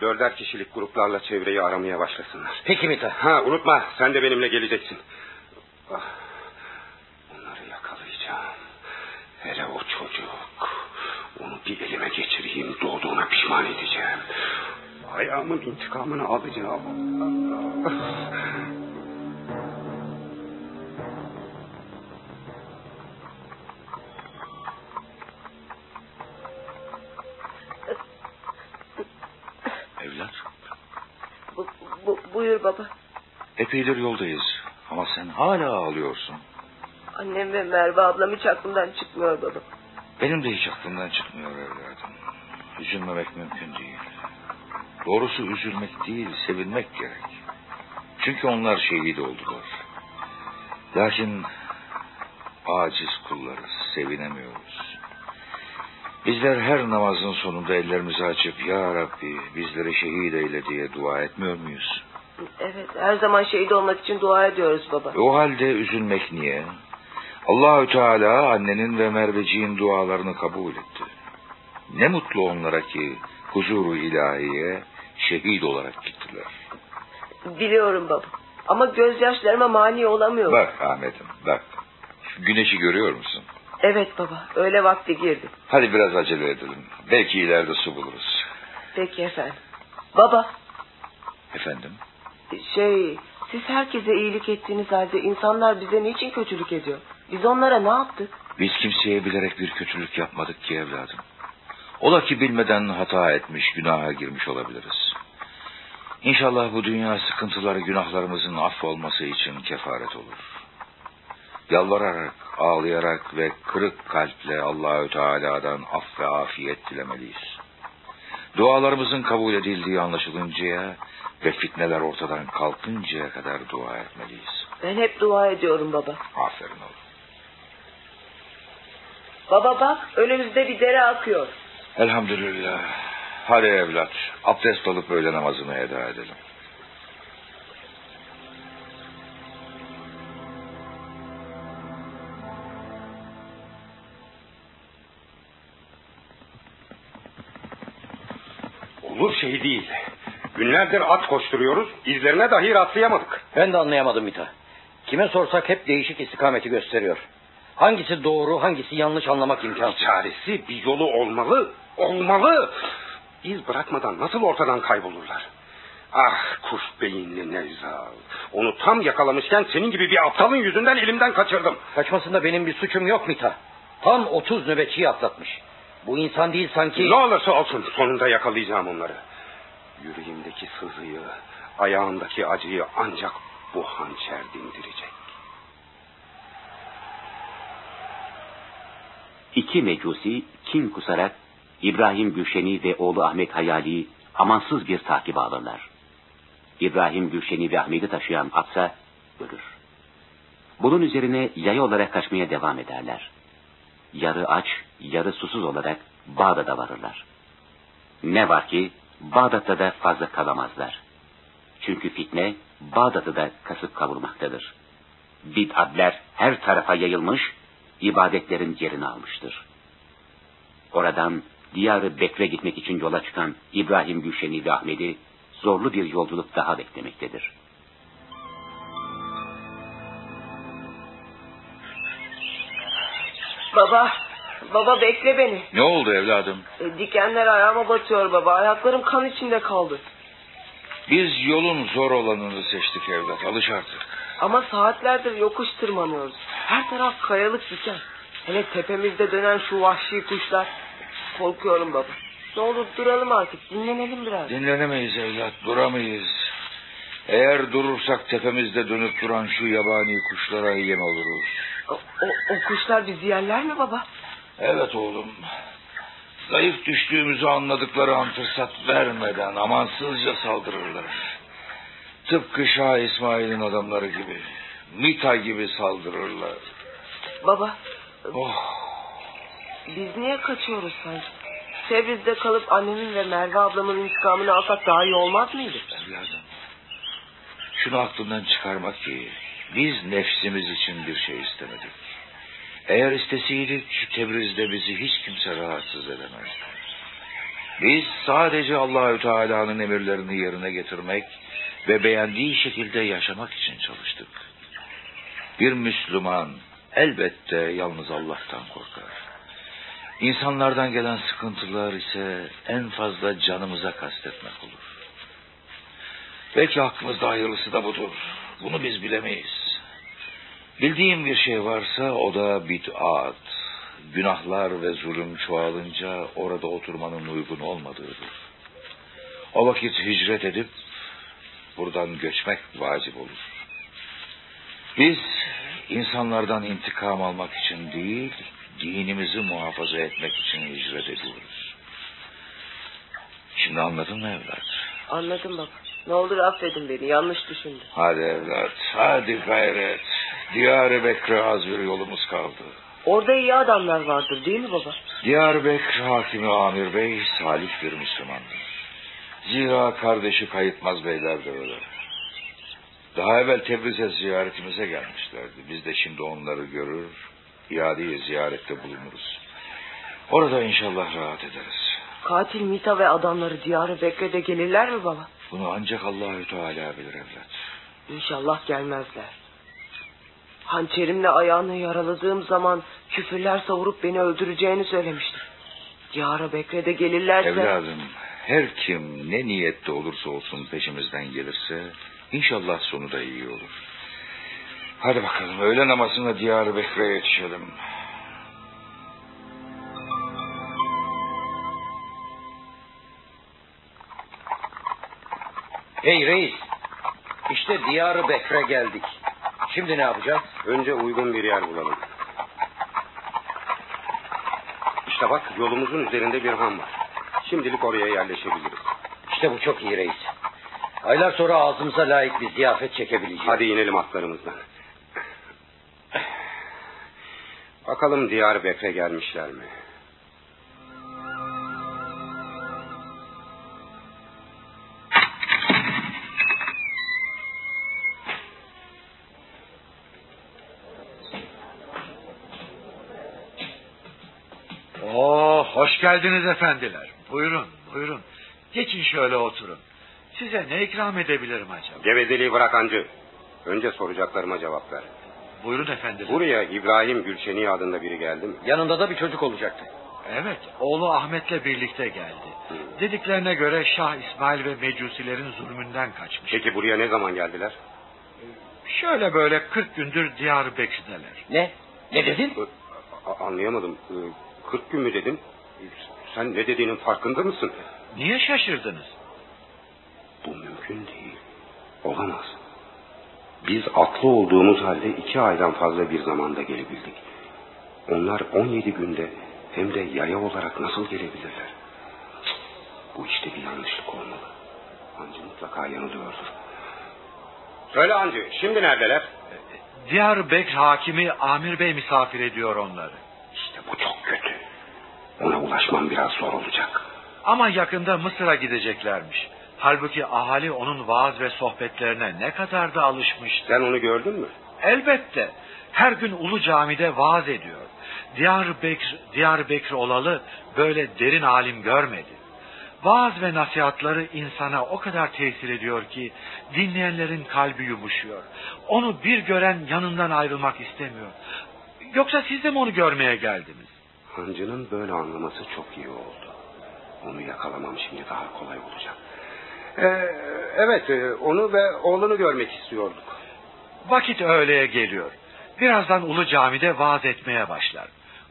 Dörder kişilik gruplarla çevreyi aramaya başlasınlar. Peki Mita. Ha unutma sen de benimle geleceksin. Ah, onları yakalayacağım. Hele o çocuk. Onu bir elime geçireyim doğduğuna pişman edeceğim. Ayağımın intikamını alacağım. Evlat, Bu, bu, buyur baba. epeydir yoldayız. Ama sen hala ağlıyorsun. Annem ve Merve ablam hiç aklımdan çıkmıyor baba. Benim de hiç aklımdan çıkmıyor evladım. Üzülmemek mümkün değil. Doğrusu üzülmek değil, sevinmek gerek. Çünkü onlar şehit oldular. Lakin aciz kullarız, sevinemiyoruz. Bizler her namazın sonunda ellerimizi açıp Ya Rabbi bizleri şehit eyle diye dua etmiyor muyuz? Evet her zaman şehit olmak için dua ediyoruz baba. E o halde üzülmek niye? Allahü Teala annenin ve Merveciğin dualarını kabul etti. Ne mutlu onlara ki huzuru ilahiye şehit olarak gittiler. Biliyorum baba. Ama gözyaşlarıma mani olamıyorum. Bak Ahmet'im bak. Şu güneşi görüyor musun? Evet baba öyle vakti girdi. Hadi biraz acele edelim. Belki ileride su buluruz. Peki efendim. Baba Efendim? şey siz herkese iyilik ettiğiniz halde insanlar bize niçin kötülük ediyor? Biz onlara ne yaptık? Biz kimseye bilerek bir kötülük yapmadık ki evladım. Ola ki bilmeden hata etmiş, günaha girmiş olabiliriz. İnşallah bu dünya sıkıntıları günahlarımızın affolması için kefaret olur. Yalvararak, ağlayarak ve kırık kalple Allahü Teala'dan af ve afiyet dilemeliyiz. Dualarımızın kabul edildiği anlaşılıncaya ve fitneler ortadan kalkıncaya kadar dua etmeliyiz. Ben hep dua ediyorum baba. Aferin oğlum. Baba bak önümüzde bir dere akıyor. Elhamdülillah. Hadi evlat, abdest alıp öğle namazını eda edelim. Olur şey değil. Günlerdir at koşturuyoruz. izlerine dahi rastlayamadık. Ben de anlayamadım Mita. Kime sorsak hep değişik istikameti gösteriyor. Hangisi doğru hangisi yanlış anlamak imkansız. Çaresi bir yolu olmalı. Olmalı. İz bırakmadan nasıl ortadan kaybolurlar? Ah kuş beyinli Nevzal. Onu tam yakalamışken senin gibi bir aptalın yüzünden elimden kaçırdım. Kaçmasında benim bir suçum yok Mita. Tam 30 nöbetçiyi atlatmış. Bu insan değil sanki... Ne olursa olsun sonunda yakalayacağım onları. Yüreğimdeki sızıyı, ayağımdaki acıyı ancak bu hançer dindirecek. İki mecusi kin kusarak İbrahim Gülşen'i ve oğlu Ahmet Hayali'yi amansız bir takip alırlar. İbrahim Gülşen'i ve Ahmet'i taşıyan atsa ölür. Bunun üzerine yaya olarak kaçmaya devam ederler. Yarı aç, yarı susuz olarak Bağdat'a varırlar. Ne var ki Bağdat'ta da fazla kalamazlar. Çünkü fitne Bağdat'ı da kasıp kavurmaktadır. Bid'atler her tarafa yayılmış, ibadetlerin yerini almıştır. Oradan diyarı Bekre gitmek için yola çıkan İbrahim Gülşen'i ve Ahmet'i zorlu bir yolculuk daha beklemektedir. Baba, baba bekle beni. Ne oldu evladım? E, dikenler ayağıma batıyor baba. Ayaklarım kan içinde kaldı. Biz yolun zor olanını seçtik evlat. Alış artık. Ama saatlerdir yokuş tırmanıyoruz. Her taraf kayalık diken. Hele tepemizde dönen şu vahşi kuşlar. Korkuyorum baba. Ne olur duralım artık. Dinlenelim biraz. Dinlenemeyiz evlat. Duramayız. Eğer durursak tepemizde dönüp duran şu yabani kuşlara yem oluruz. O, o, o kuşlar bizi yerler mi baba? Evet oğlum. Zayıf düştüğümüzü anladıkları an fırsat vermeden amansızca saldırırlar. Tıpkı Şah İsmail'in adamları gibi. Mita gibi saldırırlar. Baba Oh, biz niye kaçıyoruz sanki? Tebriz'de kalıp annemin ve Merve ablamın intikamını alsak daha iyi olmaz mıydı? evladım. Şunu aklından çıkarmak ki biz nefsimiz için bir şey istemedik. Eğer isteseydik Tebriz'de bizi hiç kimse rahatsız edemez. Biz sadece Allahü Teala'nın emirlerini yerine getirmek ve beğendiği şekilde yaşamak için çalıştık. Bir Müslüman elbette yalnız Allah'tan korkar. İnsanlardan gelen sıkıntılar ise en fazla canımıza kastetmek olur. Belki aklımızda hayırlısı da budur. Bunu biz bilemeyiz. Bildiğim bir şey varsa o da bid'at. Günahlar ve zulüm çoğalınca orada oturmanın uygun olmadığıdır. O vakit hicret edip buradan göçmek vacip olur. Biz insanlardan intikam almak için değil, dinimizi muhafaza etmek için hicret ediyoruz. Şimdi anladın mı evlat? Anladım baba. Ne olur affedin beni yanlış düşündüm. Hadi evlat, hadi gayret. Diyar-ı Bekir'e az bir yolumuz kaldı. Orada iyi adamlar vardır değil mi baba? Diyarbakır Hakimi Amir Bey salih bir Müslümandır. Zira kardeşi Kayıtmaz Beyler de öyle. Daha evvel Tebriz'e ziyaretimize gelmişlerdi. Biz de şimdi onları görür, iade ziyarette bulunuruz. Orada inşallah rahat ederiz. Katil Mita ve adamları diyarı Bekir'de gelirler mi baba? Bunu ancak Allahü Teala bilir evlat. İnşallah gelmezler. Hançerimle ayağını yaraladığım zaman küfürler savurup beni öldüreceğini söylemişti. Diyara Bekir'de gelirlerse... Evladım, her kim ne niyette olursa olsun peşimizden gelirse inşallah sonu da iyi olur. Hadi bakalım öğle namazına Diyar-ı Bekir'e yetişelim. Hey reis. İşte Diyar-ı Bekre geldik. Şimdi ne yapacağız? Önce uygun bir yer bulalım. İşte bak yolumuzun üzerinde bir han var. Şimdilik oraya yerleşebiliriz. İşte bu çok iyi reis. Aylar sonra ağzımıza layık bir ziyafet çekebileceğiz. Hadi inelim atlarımızdan. Bakalım Diyar Bekre gelmişler mi? Oo, hoş geldiniz efendiler. Buyurun, buyurun. Geçin şöyle oturun. Size ne ikram edebilirim acaba? Gevezeliği bırak hancı. Önce soracaklarıma cevap ver. Buyurun efendiler. Buraya İbrahim Gülşeni adında biri geldi mi? Yanında da bir çocuk olacaktı. Evet, oğlu Ahmet'le birlikte geldi. Dediklerine göre Şah İsmail ve Mecusilerin zulmünden kaçmış. Peki buraya ne zaman geldiler? Şöyle böyle 40 gündür Diyarbakır'dalar. Ne? Ne dedin? A- anlayamadım. Ee, 40 gün mü dedin? Sen ne dediğinin farkında mısın? Niye şaşırdınız? Bu mümkün değil. Olamaz. Biz atlı olduğumuz halde iki aydan fazla bir zamanda gelebildik. Onlar 17 günde hem de yaya olarak nasıl gelebilirler? Cık, Bu işte bir yanlışlık olmalı. Hancı mutlaka yanılıyordur. Söyle Hancı, şimdi neredeler? Diyarbakır hakimi Amir Bey misafir ediyor onları. İşte bu çok kötü. Ona ulaşmam biraz zor olacak. Ama yakında Mısır'a gideceklermiş. Halbuki ahali onun vaaz ve sohbetlerine ne kadar da alışmıştı. Sen onu gördün mü? Elbette. Her gün Ulu Cami'de vaaz ediyor. Diyarbakır, Diyarbakır olalı böyle derin alim görmedi. Vaaz ve nasihatları insana o kadar tesir ediyor ki dinleyenlerin kalbi yumuşuyor. Onu bir gören yanından ayrılmak istemiyor. Yoksa siz de mi onu görmeye geldiniz? Hancı'nın böyle anlaması çok iyi oldu. Onu yakalamam şimdi daha kolay olacak. Ee, evet, e, onu ve oğlunu görmek istiyorduk. Vakit öğleye geliyor. Birazdan Ulu Cami'de vaaz etmeye başlar.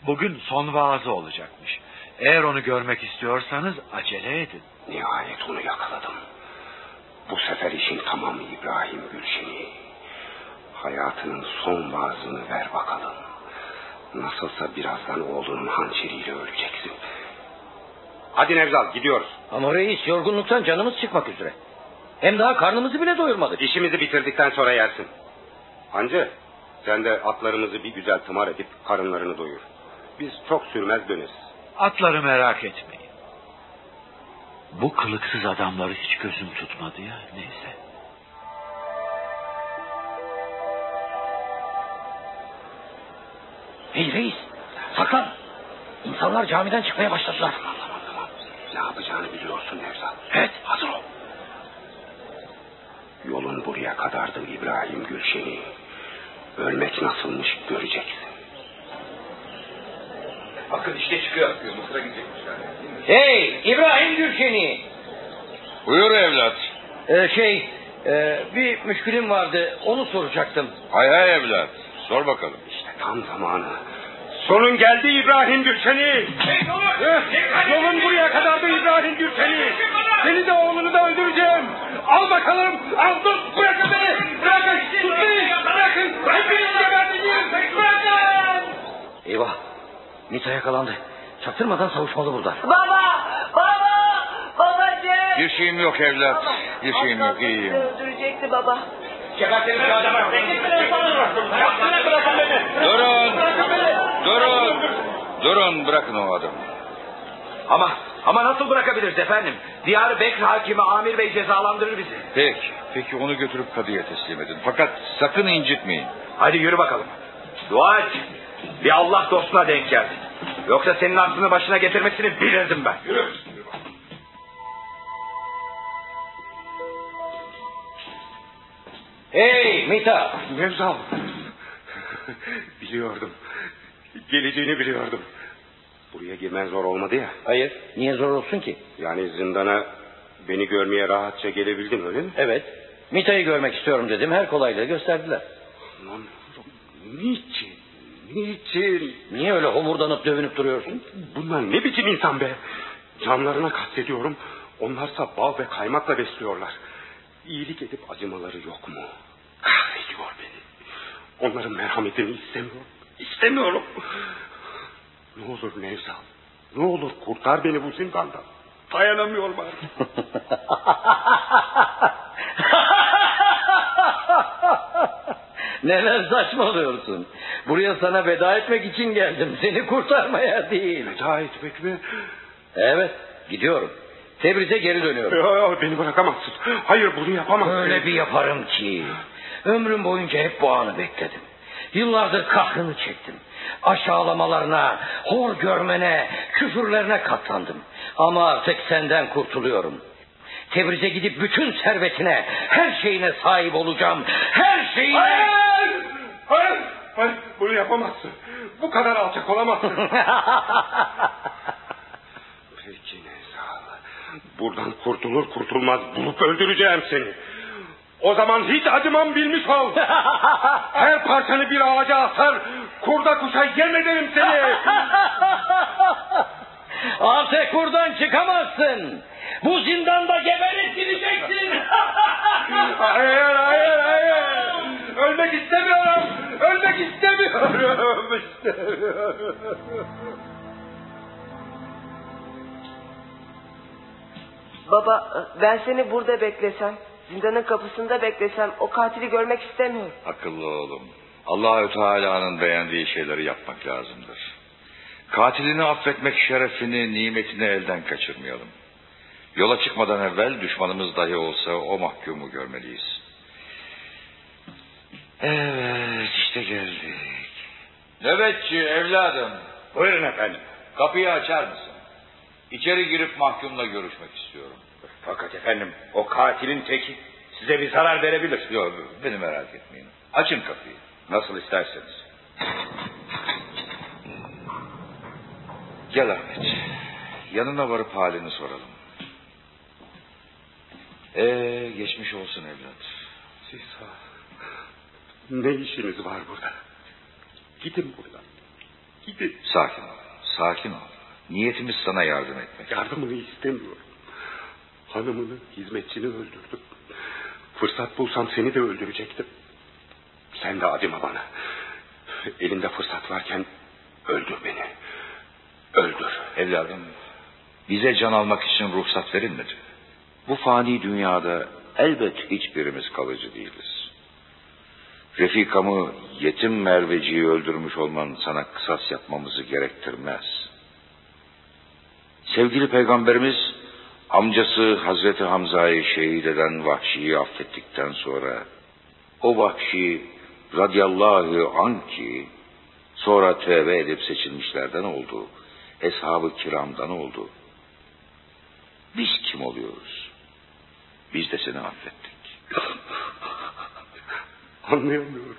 Bugün son vaazı olacakmış. Eğer onu görmek istiyorsanız acele edin. Nihayet onu yakaladım. Bu sefer işin tamamı İbrahim Gülşen'i. Hayatının son vaazını ver bakalım. Nasılsa birazdan oğlunun hançeriyle öleceksin. Hadi Nevzal gidiyoruz. Ama reis yorgunluktan canımız çıkmak üzere. Hem daha karnımızı bile doyurmadık. İşimizi bitirdikten sonra yersin. Hancı sen de atlarımızı bir güzel tımar edip karınlarını doyur. Biz çok sürmez döneriz. Atları merak etmeyin. Bu kılıksız adamları hiç gözüm tutmadı ya. Neyse. Hey reis saklan. İnsanlar camiden çıkmaya başladılar. Ne yapacağını biliyorsun Nevzat. Evet hazır ol. Yolun buraya kadardı İbrahim Gülşen'i. Ölmek nasılmış göreceksin. Bakın işte çıkıyor. Mısır'a gidecekmişler. Hey İbrahim Gülşen'i. Buyur evlat. Ee, şey e, bir müşkülüm vardı onu soracaktım. Hay hay evlat. Sor bakalım. İşte tam zamanı. Sonun geldi İbrahim Gülşen'i. Eh, Yolun buraya kadardı İbrahim Gülşen'i. Seni de oğlunu da öldüreceğim. Al bakalım. Al dur. Bırakın beni. Bırakın. Tutmayın. Bırakın. Hepinizi geberteceğim. Bırakın. Eyvah. Mita yakalandı. Çaktırmadan savuşmalı burada. Baba! Baba! Babacığım! Bir şeyim yok evlat. Bir şeyim yok iyiyim. Öldürecekti baba. Durun. Durun. Durun bırakın o adamı. Ama ama nasıl bırakabiliriz efendim? Diyar Bekr hakimi Amir Bey cezalandırır bizi. Peki. Peki onu götürüp kadıya teslim edin. Fakat sakın incitmeyin. Hadi yürü bakalım. Dua et. Bir Allah dostuna denk geldin. Yoksa senin aklını başına getirmesini bilirdim ben. Yürü. Hey Mita. Nevzal. biliyordum. Geleceğini biliyordum. Buraya girmen zor olmadı ya. Hayır. Niye zor olsun ki? Yani zindana beni görmeye rahatça gelebildin öyle mi? Evet. Mita'yı görmek istiyorum dedim. Her kolaylığı gösterdiler. Lan, niçin? Niçin? Niye öyle homurdanıp dövünüp duruyorsun? Bunlar ne biçim insan be? Canlarına kastediyorum. Onlarsa bal ve kaymakla besliyorlar. İyilik edip acımaları yok mu? Kahrediyor beni. Onların merhametini istemiyorum. İstemiyorum. Ne olur Nevzal. Ne olur kurtar beni bu zindandan. Dayanamıyorum artık. Neler saçmalıyorsun? Buraya sana veda etmek için geldim. Seni kurtarmaya değil. Veda etmek mi? Evet gidiyorum. Tebriz'e geri dönüyorum. Yo, yo, beni bırakamazsın. Hayır bunu yapamazsın. Öyle bir yaparım ki. Ömrüm boyunca hep bu anı bekledim. Yıllardır kahrını çektim. Aşağılamalarına, hor görmene, küfürlerine katlandım. Ama artık senden kurtuluyorum. Tebriz'e gidip bütün servetine, her şeyine sahip olacağım. Her şeyine... Hayır! Hayır! Hayır! Bunu yapamazsın. Bu kadar alçak olamazsın. Buradan kurtulur kurtulmaz bulup öldüreceğim seni. O zaman hiç acımam bilmiş ol. Her parçanı bir ağaca asar, kurda kuşa yem ederim seni. Artık buradan çıkamazsın. Bu zindanda geberip gideceksin. hayır, hayır, hayır. Ölmek istemiyorum. Ölmek istemiyorum. istemiyorum. Baba ben seni burada beklesem, zindanın kapısında beklesem o katili görmek istemiyorum. Akıllı oğlum. Allahü Teala'nın beğendiği şeyleri yapmak lazımdır. Katilini affetmek şerefini, nimetini elden kaçırmayalım. Yola çıkmadan evvel düşmanımız dahi olsa o mahkumu görmeliyiz. Evet işte geldik. Nöbetçi evladım. Buyurun efendim. Kapıyı açar mısın? İçeri girip mahkumla görüşmek istiyorum. Fakat efendim o katilin teki size bir zarar verebilir. Yok beni merak etmeyin. Açın kapıyı. Nasıl isterseniz. Gel Ahmet. Yanına varıp halini soralım. Ee, geçmiş olsun evlat. Siz ne işiniz var burada? Gidin buradan. Gidin. Sakin ol. Sakin ol. Niyetimiz sana yardım etmek. Yardımını istemiyorum. Hanımını, hizmetçini öldürdüm. Fırsat bulsam seni de öldürecektim. Sen de acıma bana. Elinde fırsat varken öldür beni. Öldür. Evladım, bize can almak için ruhsat verilmedi. Bu fani dünyada elbet hiçbirimiz kalıcı değiliz. Refikamı yetim Merveci'yi öldürmüş olman sana kısas yapmamızı gerektirmez. Sevgili peygamberimiz amcası Hazreti Hamza'yı şehit eden Vahşi'yi affettikten sonra o Vahşi radiyallahu an ki sonra tövbe edip seçilmişlerden oldu. Eshab-ı kiramdan oldu. Biz kim oluyoruz? Biz de seni affettik. Anlayamıyorum.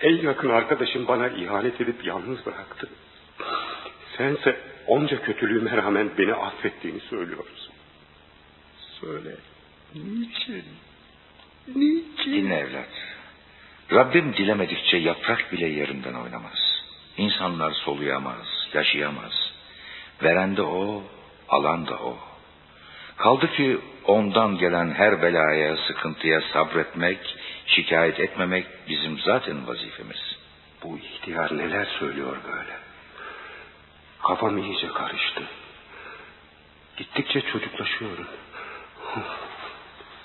En yakın arkadaşım bana ihanet edip yalnız bıraktı. Sense onca kötülüğüme rağmen beni affettiğini söylüyorsun. Söyle. Niçin? Niçin? Dinle evlat. Rabbim dilemedikçe yaprak bile yerinden oynamaz. İnsanlar soluyamaz, yaşayamaz. Veren de o, alan da o. Kaldı ki ondan gelen her belaya, sıkıntıya sabretmek, şikayet etmemek bizim zaten vazifemiz. Bu ihtiyar neler söylüyor böyle? Kafam iyice karıştı. Gittikçe çocuklaşıyorum.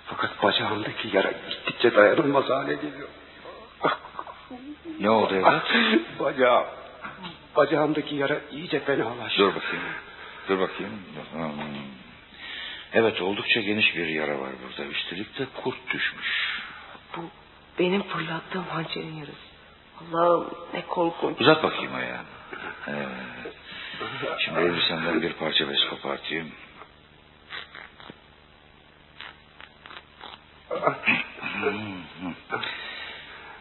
Fakat bacağımdaki yara gittikçe dayanılmaz hale geliyor. Ne oldu evlat? Bacağım. Bacağımdaki yara iyice fenalaştı. Dur bakayım. Dur bakayım. Evet oldukça geniş bir yara var burada. Üstelik de kurt düşmüş. Bu benim fırlattığım hançerin yarısı. Allah'ım ne korkunç. Uzat bakayım ayağını. Evet. Şimdi elbisenden bir parça bez kopartayım.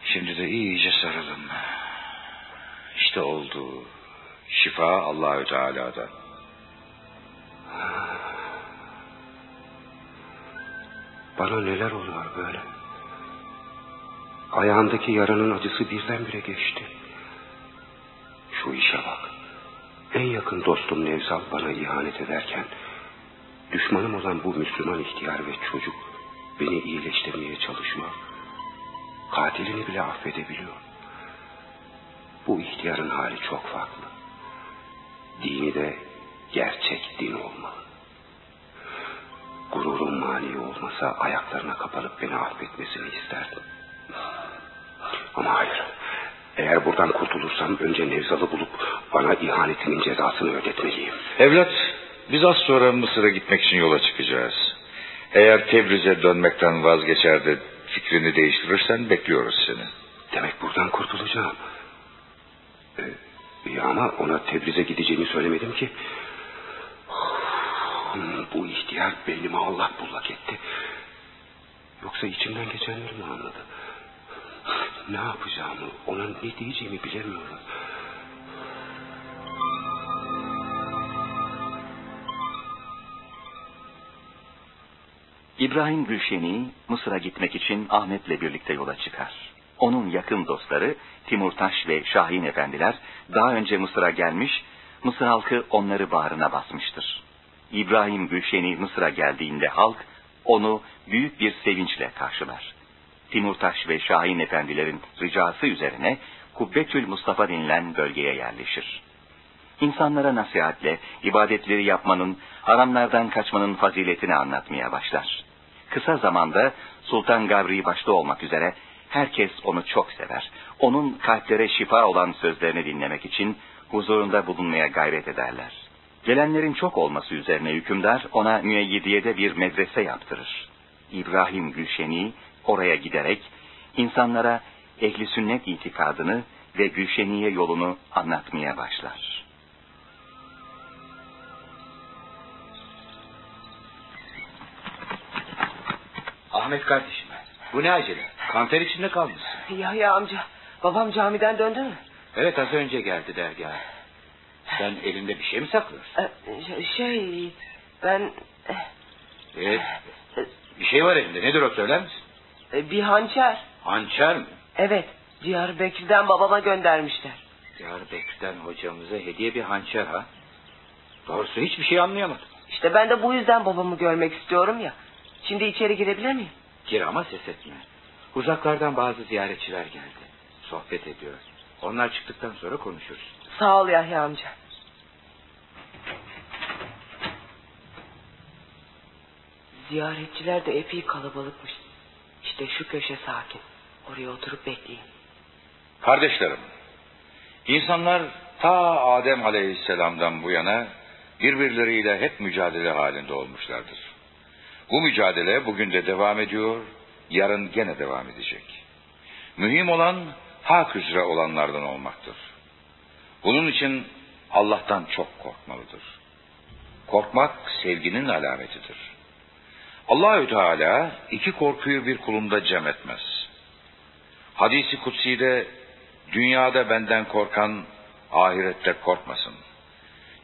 Şimdi de iyice sarılın. İşte oldu. Şifa Allahü Teala'dan. Bana neler oluyor böyle? Ayağındaki yaranın acısı birdenbire geçti. Şu işe bak. En yakın dostum Nevzal bana ihanet ederken... ...düşmanım olan bu Müslüman ihtiyar ve çocuk... ...beni iyileştirmeye çalışıyor. Katilini bile affedebiliyor. Bu ihtiyarın hali çok farklı. Dini de gerçek din olmalı. Gururum mani olmasa ayaklarına kapanıp beni affetmesini isterdim. Ama hayır. Eğer buradan kurtulursam önce Nevzal'ı bulup bana ihanetinin cezasını ödetmeliyim. Evlat, biz az sonra Mısır'a gitmek için yola çıkacağız. Eğer Tebriz'e dönmekten vazgeçer de fikrini değiştirirsen bekliyoruz seni. Demek buradan kurtulacağım. Ee, ama ona Tebriz'e gideceğimi söylemedim ki. Bu ihtiyar beynimi Allah bullak etti. Yoksa içimden geçenleri mi anladı? Ne yapacağımı, ona ne diyeceğimi bilemiyorum. İbrahim Gülşeni Mısır'a gitmek için Ahmet'le birlikte yola çıkar. Onun yakın dostları Timurtaş ve Şahin efendiler daha önce Mısır'a gelmiş, Mısır halkı onları bağrına basmıştır. İbrahim Gülşeni Mısır'a geldiğinde halk onu büyük bir sevinçle karşılar. Timurtaş ve Şahin efendilerin ricası üzerine Kubbetül Mustafa denilen bölgeye yerleşir. İnsanlara nasihatle ibadetleri yapmanın, haramlardan kaçmanın faziletini anlatmaya başlar. Kısa zamanda Sultan Gavri başta olmak üzere herkes onu çok sever. Onun kalplere şifa olan sözlerini dinlemek için huzurunda bulunmaya gayret ederler. Gelenlerin çok olması üzerine hükümdar ona müeyyidiyede bir medrese yaptırır. İbrahim Gülşeni oraya giderek insanlara ehli sünnet itikadını ve Gülşeniye yolunu anlatmaya başlar. Ahmet kardeşim, bu ne acele? Kanter içinde kalmışsın. Yahya amca, babam camiden döndü mü? Evet az önce geldi dergaha. Sen elinde bir şey mi saklıyorsun? Ee, şey, ben... Evet, bir şey var elinde. Nedir o söyler misin? E, Bir hançer. Hançer mi? Evet, Diyarbakır'dan babama göndermişler. Diyarbakır'dan hocamıza hediye bir hançer ha. Doğrusu hiçbir şey anlayamadım. İşte ben de bu yüzden babamı görmek istiyorum ya. Şimdi içeri girebilir miyim? Gir ama ses etme. Uzaklardan bazı ziyaretçiler geldi. Sohbet ediyor. Onlar çıktıktan sonra konuşuruz. Sağ ol Yahya amca. Ziyaretçiler de epey kalabalıkmış. İşte şu köşe sakin. Oraya oturup bekleyin. Kardeşlerim, insanlar ta Adem Aleyhisselam'dan bu yana birbirleriyle hep mücadele halinde olmuşlardır. Bu mücadele bugün de devam ediyor, yarın gene devam edecek. Mühim olan hak üzere olanlardan olmaktır. Bunun için Allah'tan çok korkmalıdır. Korkmak sevginin alametidir. Allahü Teala iki korkuyu bir kulunda cem etmez. Hadisi kutsi'de dünyada benden korkan ahirette korkmasın.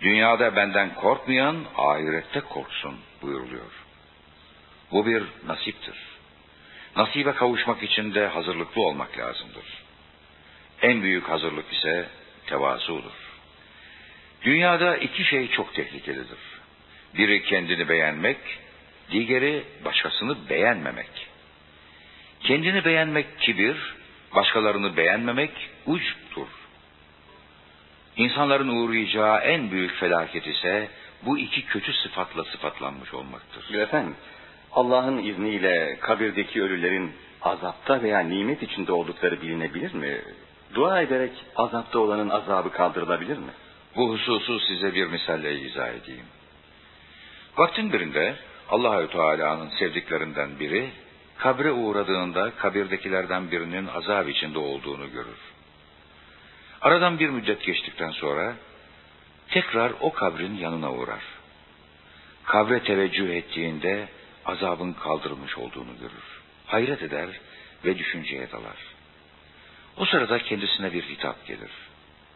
Dünyada benden korkmayan ahirette korksun buyuruluyor. Bu bir nasiptir. Nasibe kavuşmak için de hazırlıklı olmak lazımdır. En büyük hazırlık ise tevazudur. Dünyada iki şey çok tehlikelidir. Biri kendini beğenmek, diğeri başkasını beğenmemek. Kendini beğenmek kibir, başkalarını beğenmemek ucptur. İnsanların uğrayacağı en büyük felaket ise bu iki kötü sıfatla sıfatlanmış olmaktır. Efendim, Allah'ın izniyle kabirdeki ölülerin azapta veya nimet içinde oldukları bilinebilir mi? Dua ederek azapta olanın azabı kaldırılabilir mi? Bu hususu size bir misalle izah edeyim. Vaktin birinde Allahü Teala'nın sevdiklerinden biri kabre uğradığında kabirdekilerden birinin azap içinde olduğunu görür. Aradan bir müddet geçtikten sonra tekrar o kabrin yanına uğrar. Kabre teveccüh ettiğinde azabın kaldırılmış olduğunu görür. Hayret eder ve düşünceye dalar. O sırada kendisine bir hitap gelir.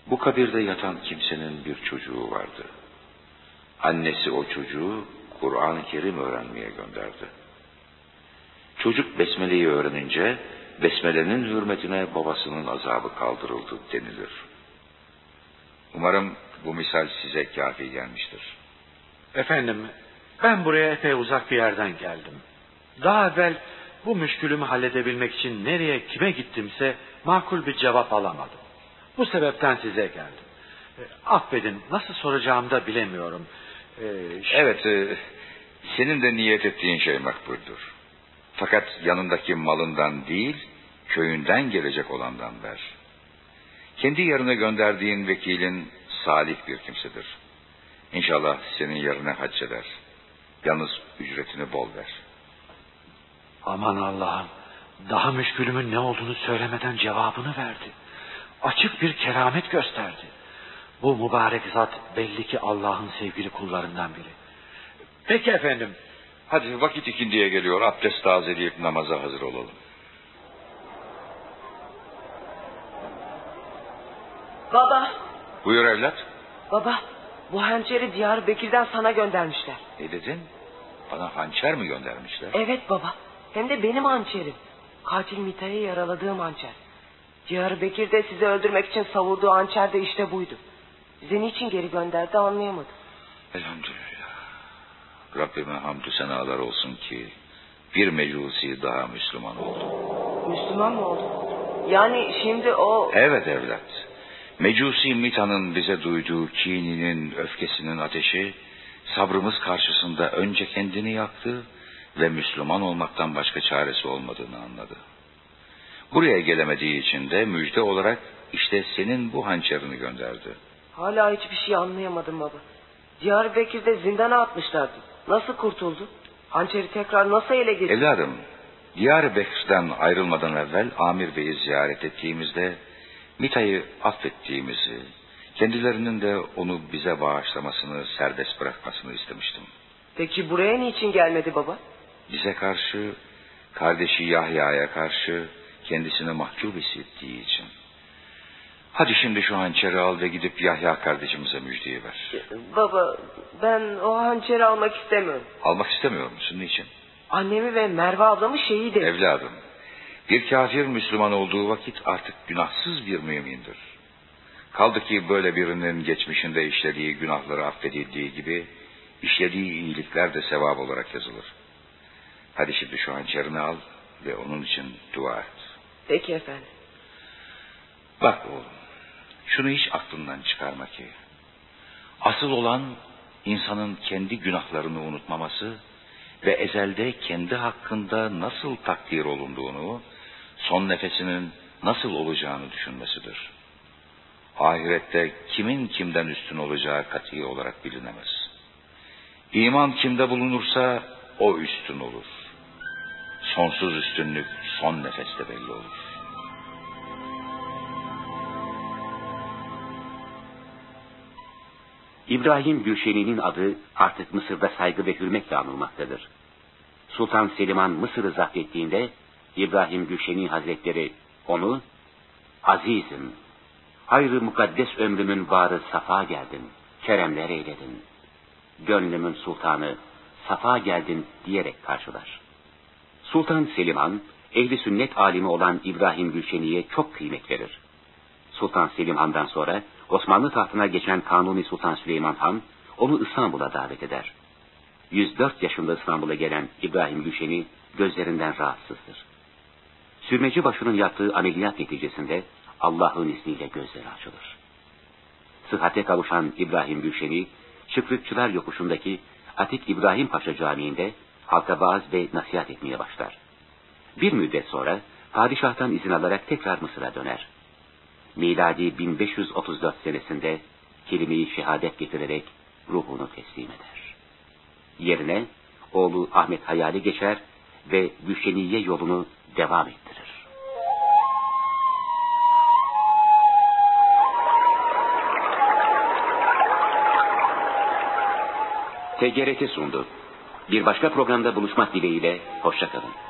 Bu kabirde yatan kimsenin bir çocuğu vardı. Annesi o çocuğu Kur'an-ı Kerim öğrenmeye gönderdi. Çocuk Besmele'yi öğrenince Besmele'nin hürmetine babasının azabı kaldırıldı denilir. Umarım bu misal size kafi gelmiştir. Efendim, ben buraya epey uzak bir yerden geldim. Daha evvel bu müşkülümü halledebilmek için nereye kime gittimse makul bir cevap alamadım. Bu sebepten size geldim. E, affedin, nasıl soracağımı da bilemiyorum. E, evet, e, senin de niyet ettiğin şey makbuldür. Fakat yanındaki malından değil, köyünden gelecek olandan ver. Kendi yerine gönderdiğin vekilin salih bir kimsedir. İnşallah senin yerine hac eder. Yalnız ücretini bol ver. Aman Allah'ım, daha müşkülümün ne olduğunu söylemeden cevabını verdi. Açık bir keramet gösterdi. Bu mübarek zat belli ki Allah'ın sevgili kullarından biri. Peki efendim, Hadi vakit ikindiye geliyor. Abdest tazeleyip namaza hazır olalım. Baba, Buyur evlat. baba. Bu hançeri Diyarbakır'dan sana göndermişler. Ne dedin? Bana hançer mi göndermişler? Evet baba. Hem de benim hançerim. Katil Mita'yı yaraladığım hançer. Diyarbakır'da sizi öldürmek için savurduğu hançer de işte buydu. Bize niçin geri gönderdi anlayamadım. Elhamdülillah. Rabbime hamdü senalar olsun ki bir mecusi daha Müslüman oldu. Müslüman mı oldu? Yani şimdi o... Evet evlat. Mecusi Mita'nın bize duyduğu kininin, öfkesinin ateşi sabrımız karşısında önce kendini yaktı ve Müslüman olmaktan başka çaresi olmadığını anladı. Buraya gelemediği için de müjde olarak işte senin bu hançerini gönderdi. Hala hiçbir şey anlayamadım baba. Diyarbakır'da zindana atmışlardı. Nasıl kurtuldu? Hançeri tekrar nasıl ele geçirdi? Evladım, Diyarbakır'dan ayrılmadan evvel Amir Bey'i ziyaret ettiğimizde Mita'yı affettiğimizi, kendilerinin de onu bize bağışlamasını, serbest bırakmasını istemiştim. Peki buraya niçin gelmedi baba? Bize karşı, kardeşi Yahya'ya karşı kendisini mahcup hissettiği için. Hadi şimdi şu hançeri al ve gidip Yahya kardeşimize müjdeyi ver. Baba ben o hançeri almak istemiyorum. Almak istemiyor musun? Niçin? Annemi ve Merve ablamı şehit et. Evladım, bir kafir Müslüman olduğu vakit artık günahsız bir mümindir. Kaldı ki böyle birinin geçmişinde işlediği günahları affedildiği gibi işlediği iyilikler de sevap olarak yazılır. Hadi şimdi şu hançerini al ve onun için dua et. Peki efendim. Bak oğlum, şunu hiç aklından çıkarma ki. Asıl olan insanın kendi günahlarını unutmaması ve ezelde kendi hakkında nasıl takdir olunduğunu, son nefesinin nasıl olacağını düşünmesidir. Ahirette kimin kimden üstün olacağı kati olarak bilinemez. İman kimde bulunursa o üstün olur. Sonsuz üstünlük son nefeste belli olur. İbrahim Gülşeni'nin adı artık Mısır'da saygı ve hürmetle anılmaktadır. Sultan Seliman Mısır'ı zapt İbrahim Gülşeni Hazretleri onu Azizim, hayrı mukaddes ömrümün varı safa geldin, keremler eyledin. Gönlümün sultanı, safa geldin diyerek karşılar. Sultan Selimhan, ehli sünnet alimi olan İbrahim Gülşeni'ye çok kıymet verir. Sultan Selim Han'dan sonra Osmanlı tahtına geçen Kanuni Sultan Süleyman Han onu İstanbul'a davet eder. 104 yaşında İstanbul'a gelen İbrahim Gülşeni gözlerinden rahatsızdır. Sürmeci başının yaptığı ameliyat neticesinde Allah'ın izniyle gözleri açılır. Sıhhate kavuşan İbrahim Gülşeni, Çıkrıkçılar yokuşundaki Atik İbrahim Paşa Camii'nde halka vaaz ve nasihat etmeye başlar. Bir müddet sonra padişahtan izin alarak tekrar Mısır'a döner miladi 1534 senesinde kelime-i şehadet getirerek ruhunu teslim eder. Yerine oğlu Ahmet Hayali geçer ve Gülşeniye yolunu devam ettirir. TGRT sundu. Bir başka programda buluşmak dileğiyle, hoşçakalın.